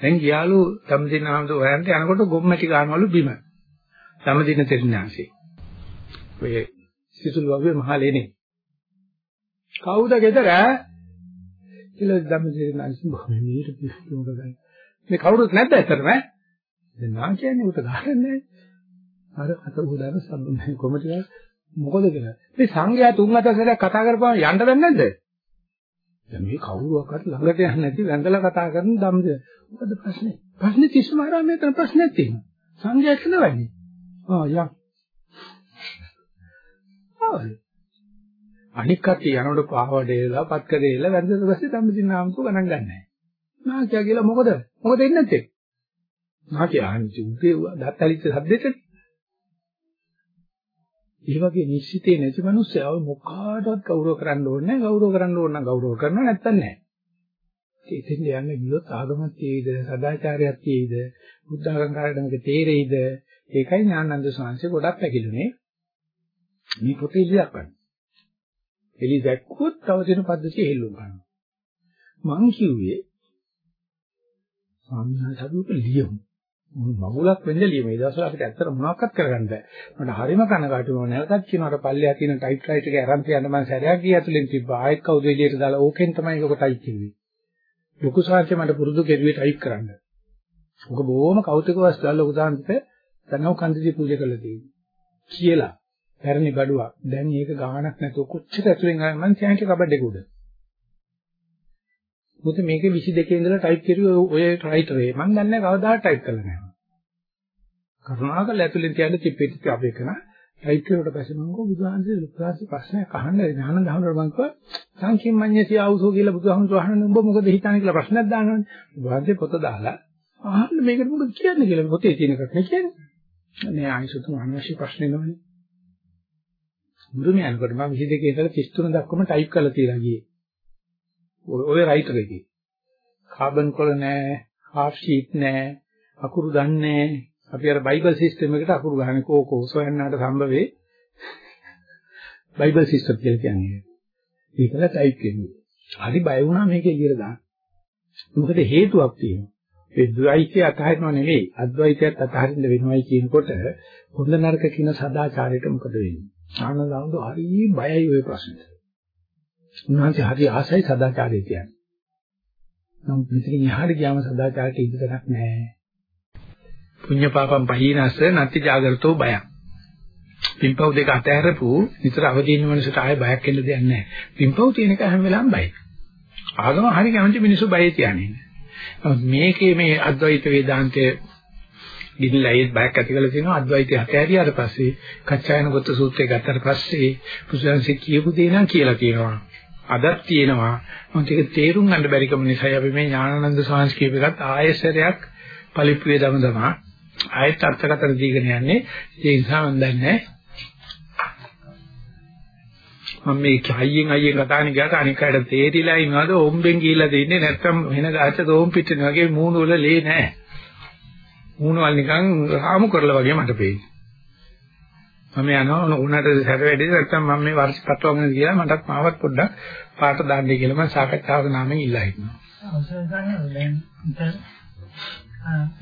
දැන් ගියාලු සම්දින ආමතු හොයන්ට යනකොට ගොම්මැටි ගන්නවලු බිම. සම්දින තෙරණාංශේ ඔය සිතුල් වගේ මහලේනේ. කවුද ගෙදර? කියලා ධම්මදින අංශ බොහොම මීට පිස්සු මොකද මේ කවුරුත් නැද්ද ඇත්තටම? දැන් නා කියන්නේ උට ගහන්නේ අර අත උදාන සම්බන්ධ කොමිටිය මොකද කියලා? මේ සංඝයා තුන් හතර සැරයක් කතා කරපුවාම යන්න බෑ නැද්ද? දැන් මේ කවුරුවක්වත් ළඟට යන්නේ නැති වැඳලා කතා කරන ධම්මද මොකද ප්‍රශ්නේ ප්‍රශ්නේ කිසිම ආරාමයක ප්‍රශ්නයක් තියෙනවා සංඝයා කියනවනේ ආ යා අනික් කට්ටිය යනකොට පාවඩේලා පත්කඩේලා වැඳලා පස්සේ ධම්මදින නාමකව ගණන් ගන්නෑ නාකියා කියලා මොකද? මොකද එන්නේ නැත්තේ? නාකියා අන්ති උදේ දත්තලිච්ච සද්දෙට. ඒ වගේ නිශ්චිතේ නැති මිනිස්සයා මොකාටවත් ගෞරව කරන්න ඕනේ නැහැ. ගෞරව කරන්න ඕන නම් ගෞරව කරනවා නැත්තම් නැහැ. ඉතින් යන්නේ ගියොත් ආගමක් තියෙයිද, සදාචාරයක් තියෙයිද, බුද්ධ ආගම් කාර්යයක් තේරෙයිද? ඒකයි ඥානන්ද ස්වාමීන් ගොඩක් පැකිලුනේ. මේ පොතේ ඉලියක් ගන්න. එලි දැක්කොත් තව දින පද්ධතිය හෙල්ලුම් කරනවා. මං කිව්වේ ස්වාමීන් වහන්සේ අපි උක ලියමු. මගුලක් වෙන්න ලියමු. ඒ දවස්වල අපිට ඇත්තට මොනවක්වත් කරගන්න බෑ. මට හරිම කනගාටුයි මම නැවතත් කියනවා අර පල්ලෙහා තියෙන ටයිප් රයිටර් එක අරන් තියන්න මම සැරයක් ගිය ඇතුලෙන් තිබ්බා. ආයෙත් කවුද එළියට දාලා ඕකෙන් තමයි ඒක ටයිප් කිව්වේ. ලොකු සාංශය මට පුරුදු කෙරුවේ ටයිප් කරන්න. ඔක බොහොම කෞතුක වස්තුවක් ලොකු සාංශිත දැනව කන්දිදී පූජා කළා තියෙන්නේ. කියලා. පැරණි බඩුවක්. දැන් මේක ගාණක් නැතුව කොච්චර ඇතුලෙන් ආවම මං කියන්නේ කබඩේක උඩ. මොකද මේකේ 22 ඉඳලා ටයිප් කරුවේ ඔය රයිටරේ. මම දන්නේ කවදාවත් ටයිප් කළා නැහැ. කරුණාකරලා ඇතුලෙන් තියන්න චිප්පෙටි ටික අපේ කරන ටයිප් කරුවට පස්සේ මම ගෝ බුදුහාමුදුරේ ලුක්කාසි ප්‍රශ්නයක් අහන්න ඥාන දහමර මම කිව්වා සංකීර්ණඤ්ඤසී ආවුසෝ කියලා බුදුහාමුදුර අහන්න උඹ මොකද හිතන්නේ කියලා ප්‍රශ්නයක් දානවනේ. බුදුහාමුදුරේ පොත දාලා අහන්න මේකට මොකද කියන්නේ කියලා පොතේ තියෙන එකක් නේ කියන්නේ. මේ ආයිසුතුම අනවශ්‍ය ප්‍රශ්න එනවනේ. මුරුමයන් කොට මම 22 ඉඳලා 33 දක්වාම ටයිප් කරලා තියලා ගියේ. ඔය රයිටර් එකේ. කාබන් කොළ නැහැ, හාෆ් ෂීට් නැහැ, අකුරු දන්නේ නැහැ. අපි අර බයිබල් සිස්ටම් එකට අකුරු ගහන්නේ කෝකෝ සොයන්නාට සම්භවේ බයිබල් සිස්ටම් කියලා කියන්නේ. ඒකල ටයිප් කරනවා. හරි බය වුණා මේක එළියට දාන්න. මොකද හේතුවක් තියෙනවා. ඒ ද්වෛතය අතහරිනව නෙවෙයි අද්වෛතයත් අතහරින්න වෙනවයි කියනකොට හොඳ නරක කියන සදාචාරයට මොකද වෙන්නේ? ආනන්දවන්ද හරි බයයි ওই ප්‍රශ්නෙට. උන්වහන්සේ හරි ආසයි සදාචාරය කියන්නේ. නමුත් මෙතනින් එහාට ගියාම සදාචාරයට ඉදිරියක් නැහැ. පුඤ්ඤ පාපම් පහීනස නැති జాగරතෝ බයක්. පින්පව් දෙක අතහැරපු නිතර අවදීන මනසට ආයෙ බයක් එන්න දෙයක් නැහැ. පින්පව් තියෙන එක හැම වෙලාවෙම බයයි. ආගම හරි කැමති මිනිස්සු බය තියන්නේ. මේකේ මේ අද්වෛත වේදාන්තයේ ගිහිල්ලා ඒත් බයක් ඇති කරලා තියෙනවා අද්වෛතය අතහැරියාට පස්සේ කච්චායන ගොත්ත සූත්‍රය ගත්තට පස්සේ පුදුන්සේ කියපු දේ නම් කියලා තියෙනවා. අදත් තියෙනවා. මොකද ඒක තේරුම් ගන්න බැරිකම නිසායි අපි මේ ඥානানন্দ සාංශ කියප එකත් ආයෙසරයක් පරිප්‍රිය දමදම ආයෙත් අර්ථකථන දීගෙන යන්නේ. ඒ නිසා මම දන්නේ මම මේ කයියෙන් අයියෙන් කතානේ ගියාට අනික අයට තේරිලා ඉන්නවද ඕම්බෙන් ගිහිල්ලා දෙන්නේ නැත්නම් වෙන ගාච්ඡ දෝම් පිටින වගේ මූණ වල ලේ නැහැ. මූණ වල නිකන් රාමු කරලා වගේ මට පේන්නේ. මම යනවා උණට සැර වැඩි නැත්නම් මම මේ වර්ෂ පටවගෙන ගියා මටත් මාවත් පොඩ්ඩක් පාට දාන්නයි කියලා මම සාකච්ඡාවක නාමයෙන් ඉල්ලා හිටිනවා. අවසර ගන්න දැන්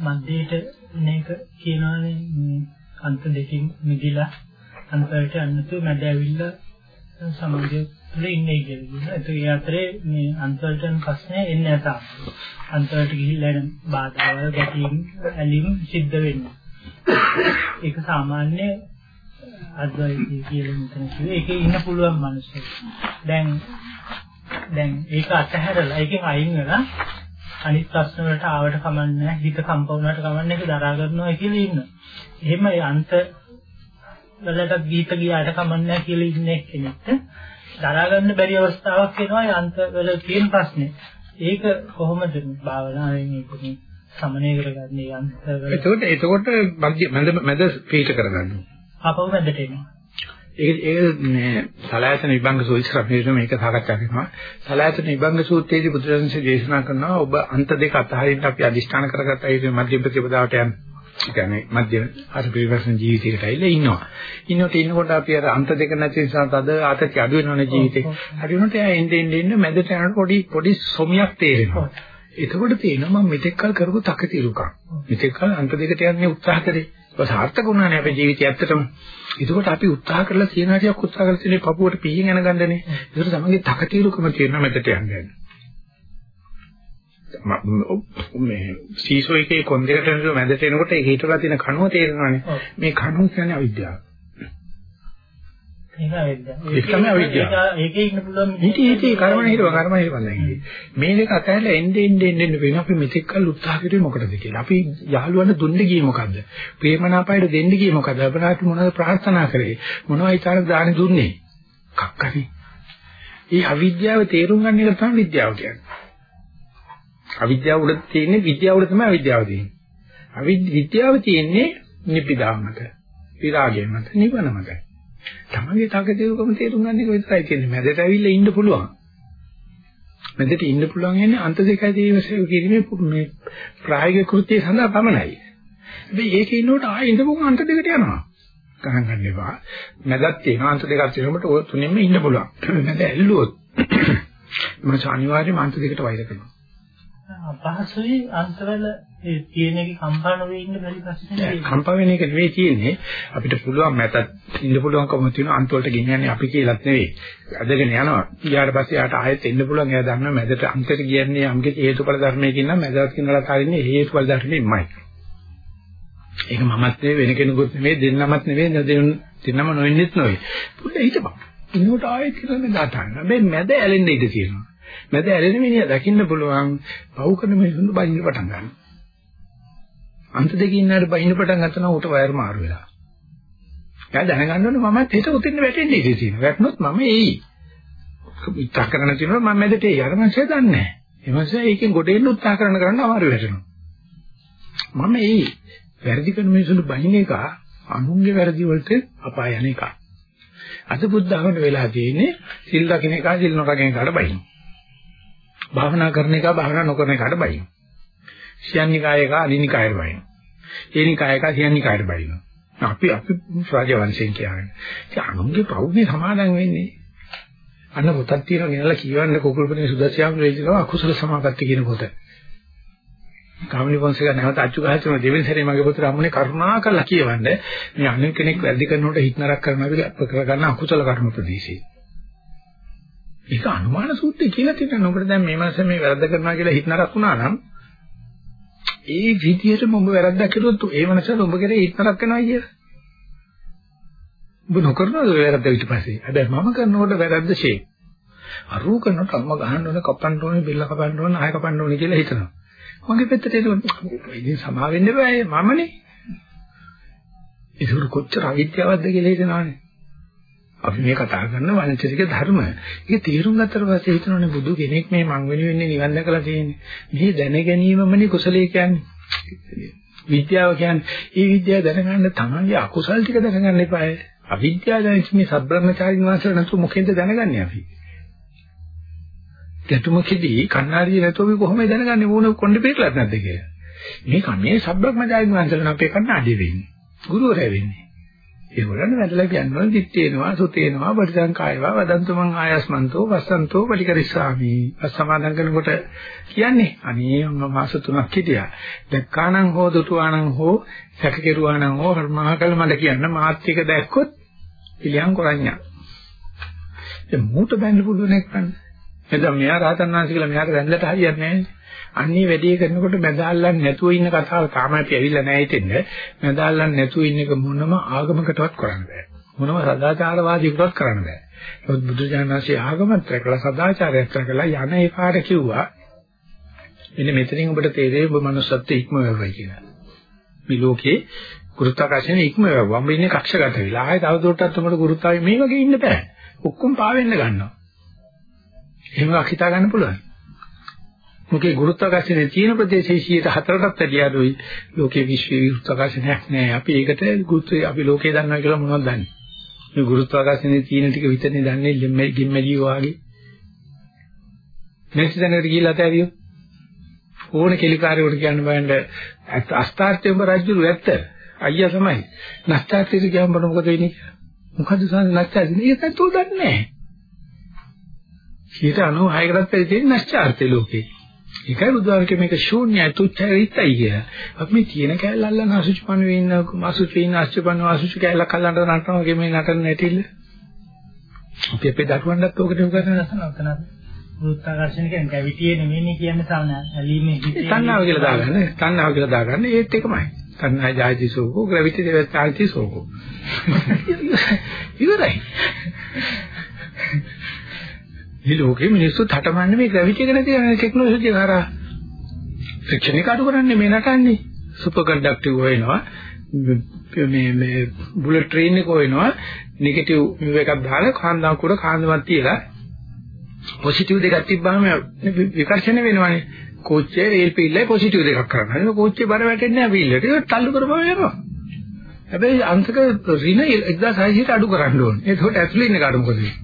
මන්දේට මේක කියනවානේ අන්ත දෙකින් මිදිලා අන්තරට යන්නතු මැද ඇවිල්ලා සමාජය තුළ ඉන්නේ කියලා. ඒක ඒ අතරේ මේ අන්තරටන් ප්‍රශ්නේ එන්නේ නැතා. අන්තරට ගිහිල්ලා එන බාධාවල් ගැටීම් ඇලීම් සිද්ධ වෙන්නේ. ඒක සාමාන්‍ය අද්වෛතී කියලා මෙතන කිව්වේ. ඒකේ ඉන්න පුළුවන් මිනිස්සු. දැන් දැන් ඒක අතහැරලා ඒකෙන් අයින් වෙලා අනිත් ප්‍රශ්න වලට ආවට කමන්නේ හිත කම්ප වුණාට කමන්නේ ඒක දරා ගන්නවා කියලා ඉන්න. එහෙම ඒ අන්ත වලට ගීත ගියාට කමන්නේ කියලා ඉන්නේ කෙනෙක්ට දරා ගන්න බැරි අවස්ථාවක් එනවා ඒ අන්තවල තියෙන ප්‍රශ්නේ. ඒක කොහොමද භාවනාවෙන් ඒක සමනය කරගන්නේ අන්තවල? එතකොට එතකොට මැද මැද පිට කරගන්න. අපව මැදට එනවා. ඒක ඒක මේ සලායතන විභංග සූත්‍රය මේක සාකච්ඡා කරනවා. සලායතන විභංග සූත්‍රයේදී බුදුරජාණන්සේ දේශනා කරනවා ඔබ අන්ත දෙක අතහරින්න අපි අදිෂ්ඨාන කරගත්ත ඒ මධ්‍යම ප්‍රතිපදාවට යන්න. ඒ කියන්නේ මධ්‍යම අර පිරිවර්තන ජීවිතයකට ඇවිල්ලා ඉන්නවා. ඉන්නකොට ඉන්නකොට අපි අර අන්ත දෙක නැති නිසා තද ආතති අඩු වෙනවනේ ජීවිතේ. අඩු වෙනකොට එයා එන්න එන්න එන්න මැදට යනකොට පොඩි පොඩි සොමියක් තේරෙනවා. එතකොට තේනවා මම මෙතෙක් කල් කරපු තකතිරුකම්. මෙතෙක් කල් අන්ත දෙකට යන්නේ උත්සාහ කරේ. ඒක සාර්ථක වුණානේ අපේ ජීවිතය ඇත්තටම. එතකොට අපි උත්සාහ කරලා තියෙන හැටියක් උත්සාහ කරලා තියෙන පපුවට පීයෙන් යන ගන්නනේ. ඒකට තමයි තකතිරුකම තියෙනවා මෙතට යන්නේ. මේ සීසෝ එකේ කොන් දෙකට නේද මැදට එනකොට ඒක හිටලා තියෙන කණුව තේරෙනවානේ. මේ කණුව කියන්නේ අවිද්‍යාව. ඒක අවිද්‍යාව. ඒක තමයි අවිද්‍යාව. ඒකේ ඉන්න පුළුවන් ඉතින් ඒකේ කර්ම හිරව කර්ම හිරව දැන් මේ දෙක අතහැරලා එන්නේ එන්නේ එන්නේ වෙන අපි මෙතෙක් කල් උත්සාහ කරුවේ මොකටද කියලා. අපි යහළුවන්ට දුන්න ගියේ මොකද්ද? ප්‍රේමනාපයට දෙන්න ගියේ මොකද්ද? අපරාධ මොනවද ප්‍රාර්ථනා කරේ? මොනවයි තරක් දාන දුන්නේ? කක්කනේ. මේ අවිද්‍යාව තේරුම් ගන්න එක තමයි විද්‍යාව කියන්නේ. අවිද්‍යාව උඩ තියෙන්නේ විද්‍යාව උඩ තමයි අවිද්‍යාව තියෙන්නේ. අවිද්‍යාව තියෙන්නේ නිපිදා මත, විරාගය මත, නිවන මත. තමන්ගේ තාකතිරුකම තේරුම් ගන්න එක විතරයි තියෙන්නේ. මැදට ඇවිල්ලා ඉන්න පුළුවන්. මැදට ඉන්න පුළුවන් යන්නේ අන්ත දෙකයි දේවසේව කිරීමේ මේ ප්‍රායෝගික කෘත්‍යය සඳහා පමණයි. හැබැයි ඒකේ ඉන්නකොට ආයෙ ඉඳපුවම අන්ත දෙකට යනවා. ගණන් ගන්න එපා. මැදක් තියෙනවා අන්ත දෙකක් තියෙනකොට ඔය තුනෙන්ම ඉන්න පුළුවන්. මැද ඇල්ලුවොත් මම අනිවාර්යයෙන්ම අන්ත දෙකට වෛර කරනවා. අපහසුයි අන්තරවල ඒ තියෙන එක කම්පා නොවේ ඉන්න බැරි ප්‍රශ්නේ කම්පා වෙන එක නෙවෙයි තියෙන්නේ. අපිට පුළුවන් මැතත් ඉන්න පුළුවන්කම තියෙන අන්තවලට ගෙනියන්නේ අපි කියලාත් නෙවෙයි. අදගෙන යනවා. ඊට පස්සේ යාට ආයෙත් එන්න පුළුවන්. එයා දන්නවා මැදට අන්තයට කියන්නේ යම්කිසි හේතුඵල ධර්මයකින් නම් මැදට කියනලා කාරින්නේ හේතුඵල ධර්මෙමයි. ඒක මමත් නෙවෙයි වෙන කෙනෙකුත් නෙවෙයි දෙන්නමත් නෙවෙයි දෙන්නම නොවෙන්නෙත් නෙවෙයි. පුඩ හිටපන් ඉන්නකොට ආයෙත් කියලා මේ දාතන්න. මේ මැද ඇලෙන්න ඉඩ තියෙනවා. මැද ඇලෙන මිනිහා දකින්න පුළුවන් පව් කරන මිනිසුන්ට බයින්න පටන් ගන්නවා. අන්ත දෙකේ ඉන්නාට බයින්න පටන් ගන්නවා උට වයර් මාරු වෙලා. එයා දැනගන්න ඕනේ මමත් හිත උතින් වැටෙන්න ඉඩ තියෙනවා. වැටුනොත් මම එයි. උත්සාහ කරන තියෙනවා මම මැදට එයි. අර මනුස්සයා දන්නේ නැහැ. ඒ මනුස්සයා ඒකෙන් ගොඩ එන්න උත්සාහ කරන කරන්න අමාරු වෙනවා. මම එයි. වැරදි කරන මිනිසුන්ට බයින්න එක අනුන්ගේ වැරදි වලට අපාය යන එක. අද බුද්ධ ආගමට වෙලා තියෙන්නේ සිල් රකින්න එක සිල් නොරකින්න එකට බයින්න. භාවනා කරන එක භාවනා නොකරන එකට බයින. සියන්නිකාය එක අනිනිකායට බයින. ඒනිකාය එක සියන්නිකායට බයින. අපි අපි රාජවංශයෙන් කියන්නේ. ඒ අනුන්ගේ පවුනේ සමාදන් වෙන්නේ. අන්න පොතක් තියෙනවා ගෙනලා කියවන්න කුකුල්පනේ සුදස්යාම රේජිනවා අකුසල සමාපatti කියන පොත. කාමිනි පොන්සේක නැවත අච්චු ගහගෙන දෙවෙනි සැරේ මගේ පුතට අමුනේ කරුණා කරලා කියවන්න මේ අනිත් කෙනෙක් වැඩි කරනකොට හිත නරක කරනවා අපි කරගන්න අකුසල කර්ම ප්‍රදේශේ. ඒක අනුමාන සූත්‍රය කියලා තියෙනවා. ඔබට දැන් මේ මාසෙ මේ වැරද්ද කරනවා කියලා හිත නරක වුණා නම් ඒ විදිහටම ඔබ වැරද්දක් කළොත් ඒ මනසට ඔබ කෙරේ හිත නරක වෙනවා කියලා. ඔබ නොකරනවද වැරද්ද ඊට පස්සේ? හැබැයි මම කරනකොට වැරද්ද ෂේ. අරූ කරනකොට අම්ම ගහන්න ඕනේ, කපන්න ඕනේ, බෙල්ල කපන්න ඕනේ, ආය කපන්න ඕනේ කියලා හිතනවා. මගේ පැත්තට ඒක ඉතින් සමා වෙන්න බෑ මමනේ. ඒක කොච්චර අවිද්‍යාවක්ද කියලා හිතනවානේ. අපි මේ කතා කරන වංචනික ධර්ම. ඒක තේරුම් ගත්තට පස්සේ හිතනවානේ බුදු කෙනෙක් මේ මං වෙනුවෙන් නිවන් දැකලා තියෙන්නේ. මේ දැන ගැනීමමනේ කුසලයේ කියන්නේ. විද්‍යාව කියන්නේ ඒ විද්‍යාව දැනගන්න තමන්ගේ අකුසල් ටික දැනගන්න එපායි. අවිද්‍යාව දැනෙච්ච මේ සබ්‍රහ්මචාරින් වහන්සේලා නැතුව මොකෙන්ද දැනගන්නේ අපි? ගැටුමකදී කන්නාඩිය නැතුව අපි කොහොමද දැනගන්නේ මොන කොණ්ඩේ පිටලත් නැද්ද කියලා. මේ කන්නේ සබ්‍රහ්මචාරින් වහන්සේලා අපේ කන්නාඩිය වෙන්නේ. ගුරුවරයා වෙන්නේ. ඒගොල්ලන් වැදලා කියනවා දිත්තේනවා සුතේනවා පටිසංකායවා වදන්තු මං ආයස්මන්තෝ වසන්තෝ පටිකරිස්සාමි අසමාදන් කරනකොට කියන්නේ අනේ මම මාස තුනක් හිටියා. දැක්කානම් හෝ දුටුවානම් හෝ සැකකිරුවානම් හෝ මහකල මඩ කියන්න මාත් එක දැක්කොත් පිළියම් කරඤ්ඤා ඒ මූට බැන්න පුළුවන් එක්කන්න එතන මෙයා රහතන් වහන්සේ කියලා මෙයාට වැඳලට හරියන්නේ නැහැ. අන්නේ වැඩේ කරනකොට මැදාල්ලන් නැතුව ඉන්න කතාව තාම අපි ඇවිල්ලා නැහැ හිටින්න. මැදාල්ලන් නැතුව ඉන්න එක මොනම ආගමකටවත් කරන්න බෑ. මොනම සදාචාරවාදීකටවත් කරන්න බෑ. ඒත් බුදුජානනාංශයේ ආගමත් රැකලා සදාචාරයත් රැකලා යන ඒ පාර කිව්වා. මෙන්න මෙතනින් ඔබට තේරෙයි ඔබ manussත්ව ඉක්ම වෙවයි කියලා. මේ ලෝකේ ගුරුත්වාකර්ෂණය ඉක්ම වෙනවා. මම ඉන්නේ කක්ෂගත වෙලා. ආයෙ තවදුරටත් උඹට ගුරුත්වාකර්ෂණය මේ වගේ ඉන්න බෑ. ඔක්කොම පාවෙන්න ගන්නවා. එහෙම හිතා ගන්න පුළුවන්. මොකේ ගුරුත්වාකර්ෂණයේ තියෙන ප්‍රදේශයේ 104කටත් වැඩි අඩුයි. ලෝකයේ විශ්වයේ ගුරුත්වාකර්ෂණයක් නැහැ. අපි ඒකට ගුරුත්වය අපි ලෝකේ දන්නවා කියලා මොනවද දන්නේ? මේ ගුරුත්වාකර්ෂණයේ තියෙන ටික විතරනේ දන්නේ ගෙම්මැලි වාගේ. මේක දැනට ගිහිල්ලා තෑරියෝ. ඕන කෙලිකාරයෙකුට කියන්න බෑනේ අස්ථාර්ථය උඹ රජුරු ඇත්ත. අයියා තමයි. නැස්ථාර්ථයට කියවම මොකද වෙන්නේ? මොකද සාන නැස්ථාර්ථය? ඒක තෝ දන්නේ නැහැ. 96කටත් වැඩි තියෙන නැස්ථාර්ථය ලෝකේ. ඒකයි බුදුහාමගේ මේක ශූන්‍යයි තුච්චයි රිත්යි කිය. අපි මේ තියෙන කැලල අල්ලන අසුචිපණ වෙන්න අසුචි වෙන්න අසුචිපණ අසුචි කැලල කල්ලන්ට නටනවා වගේ මේ නටන නැටිල්ල. අපි අපේ දරුවන්ටත් ඕකට උගන්වන්න නැතන ගුරුත්වාකර්ෂණ කියන්නේ කැවිටියේ නෙමෙයි කියන්නේ සාමාන්‍ය ඇලීමේ හිතේ තණ්හාව කියලා දාගන්න. තණ්හාව කියලා දාගන්න. ඒත් එකමයි. තණ්හා ජාති සෝකෝ ග්‍රැවිටි දෙවත් ජාති සෝකෝ. ඉවරයි මේ ලෝකෙ මිනිස්සු හටමන්නේ මේ ග්‍රැවිටි එක නැති ටෙක්නොලොජි කරා ෆ්‍රික්ෂන් එක අඩු කරන්නේ මේ නටන්නේ සුපර් කන්ඩක්ටිව් වෙනවා මේ මේ බුලට් ට්‍රේන් එක වෙනවා නෙගටිව් එකක් දාලා කාන්දාව කුඩ කාන්දමක් තියලා පොසිටිව් දෙකක් තිබ්බහම විකර්ෂණ වෙනවනේ. කෝච්චියේ රේල් පිල්ලේ පොසිටිව් දෙකක් කරනවා. ඒක කෝච්චිය බර වැටෙන්නේ නැහැ පිල්ලට. ඒක තල්ලු කරපුවම යනවා. හැබැයි අංශක ඍණ 1600ට අඩු කරන්න ඕනේ. ඒකට ඇතුළේ ඉන්න කාට මොකද වෙන්නේ?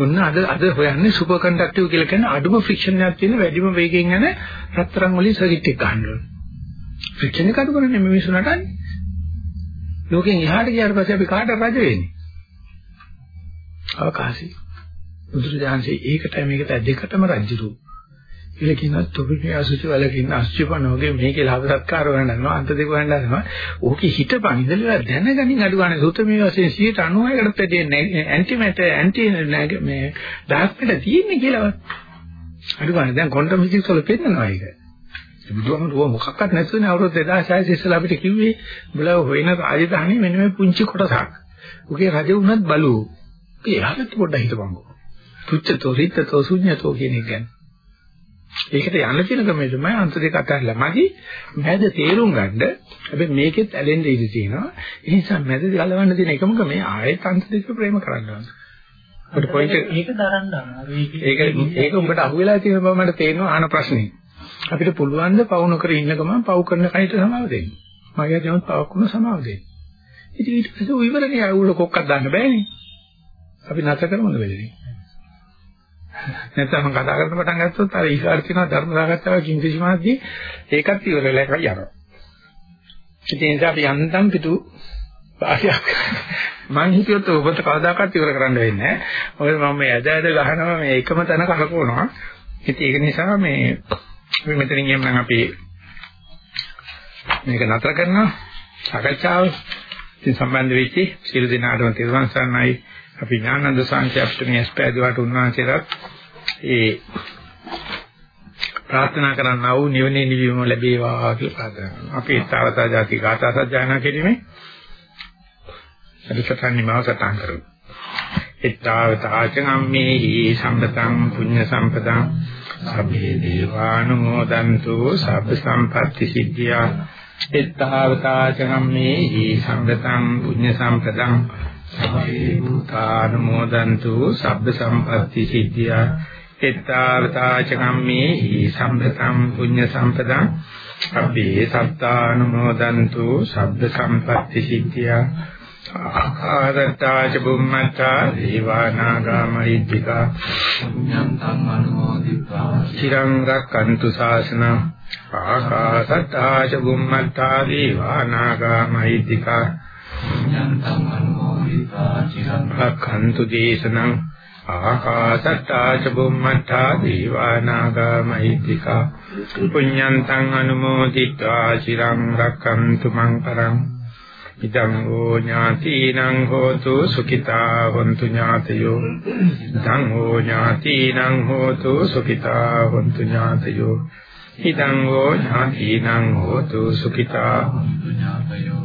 ඔන්න අද අද හොයන්නේ සුපර් කන්ඩක්ටිව් කියලා කියන අඩුම ෆ්‍රික්ෂන් එකක් තියෙන වැඩිම වේගයෙන් යන රත්තරන් වලින් සර්කිට් එක ගන්න ඕනේ. ෆ්‍රික්ෂන් එක අඩු කරන්නේ මේ මිනිස්සු නටන්නේ. ලෝකෙන් එහාට ගියාට පස්සේ අපි කාට රජ වෙන්නේ? අවකාශي. බුදුරජාන්සේ ඒකටයි මේකට දෙකටම රජ්ජුරු. ඉල කියනවා තොපිනේ අසුචි වලක ඉන්න අසුචිපන වගේ මේකේ ලාභ සත්කාර වරනවා අන්ත දෙක වරනවා. ඕකේ හිතපන් ඉඳලා දැනගනින් අඩු ගන්න සුතමේ වශයෙන් 96කටත් වැඩි ඇන්ටිමැට ඇන්ටි මේ ඩාර්ක්මැට තියෙන්නේ කියලා. අඩු ගන්න දැන් ක්වොන්ටම් ෆිසික්ස් වල පෙන්නනවා ඒක. බුදුහාමුදුරුවෝ මොකක්වත් නැතුනේ අවුරුදු 2600 ඉස්සෙල්ලා අපිට කිව්වේ උඹලා හොයන රාජධානිය මෙන්න මේ පුංචි කොටසක්. උගේ රජ වුණත් බලුවෝ. එහාට පොඩ්ඩක් හිතපන්කෝ. තුච්ඡතෝ රිත්තතෝ ශුඤ්ඤතෝ කියන එක ගැන. ඒකට යන්න තියෙන ක්‍රමය තමයි අන්ත දෙක අතරලා මදි මැද තේරුම් ගන්න. හැබැයි මේකෙත් ඇලෙන්න ඉඩ තියෙනවා. ඒ නිසා මැද ගලවන්න තියෙන එකම ක්‍රමය ආයෙත් අන්ත දෙක ප්‍රේම කරන්න ඕනේ. අපිට පොයින්ට් ඒක දරන්න ඒක ඒක උඹට අහුවෙලා තියෙන බව මට තේරෙනවා අහන ප්‍රශ්නේ. අපිට පුළුවන් ද පවු නොකර ඉන්න ගමන් පවු කරන කයිට සමාව දෙන්න. මගේ ජීවිත පවු කරන සමාව දෙන්න. ඉතින් ඊට පස්සේ උ ඉවරනේ ආවුල කොක්කක් දාන්න බෑනේ. අපි නැත කරමුද වෙලදී. නැත්නම් මම කතා කරන්න පටන් ගත්තොත් අර ඊගාට තියෙන ධර්ම සාකච්ඡාව කිංකිසි මාද්දී ඒකත් ඉවර වෙලා එකයි යනවා. ඉතින් ඒ නිසා අපි යන්තම් පිටු වාසියක් මං හිතුවත් ඔබට කවදාකවත් ඉවර කරන්න වෙන්නේ නැහැ. මොකද මම මේ ඇද ඇද ගහනවා මේ එකම තැන කලකවනවා. ඉතින් ඒක නිසා මේ අපි මෙතනින් යන්න අපි මේක නතර කරනවා. සාකච්ඡාව ඉතින් සම්බන්ධ වෙච්චි සියලු දෙනාටම තිරුවන් සරණයි. අපි ඥානන්ද සංඛ්‍යාප්තමේ ස්පෑදුවට උන්වහන්සේලාත් ඒ ප්‍රාර්ථනා කරන්නා වූ නිවනේ නිවීම ලැබේවා කියලා ප්‍රාර්ථනා කරනවා. අපි ඊතාවතා ಜಾති ගාථා සජ්ජායනා කිරීමේ අදිෂ්ඨානි මාව සටහන් කරමු. ඊතාවතා චම්මේහි සම්පතං පුඤ්ඤ සම්පතං සබ්බේ දේවානුමෝදන්තු සබ්බ සම්පatti සිද්ධියා ඊතාවතා චම්මේහි සම්පතං පුඤ්ඤ සම්පතං සබ්බේ භූතානුමෝදන්තු සබ්බ සම්පatti සිද්ධා එත්තාවතාච කම්මේ සම්පතම් පුඤ්ඤ සම්පතං සබ්බේ සත්තානුමෝදන්තු සබ්බ සම්පatti සිද්ධා ආකාරත්තාච බුම්මත්තා දීවානාගාමරිද්దికා පුඤ්ඤන්තං අනුමෝදිත්වා. චිරං රක්칸තු ශාසනං. ආකාසත්තාච බුම්මත්තා දීවානාගාමරිද්దికා පුඤ්ඤන්තං අනුමෝදිත්වා රක්ඛන්තු දේශනං ආකාසට්ටා ච බුම්මට්ටා දීවානාගා මහිත්‍තිකා පුඤ්ඤන්තං අනුමෝදිत्वा චිරං රක්ඛන්තු මං පරං ඉදං හෝ ඥාතිනං හෝතු සුඛිතා හොන්තු ඥාතයෝ ඉදං හෝ ඥාතිනං හෝතු සුඛිතා හොන්තු ඥාතයෝ ඉදං හෝ ඥාතිනං හෝතු සුඛිතා හොන්තු ඥාතයෝ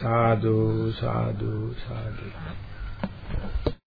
සාදු සාදු සාදු.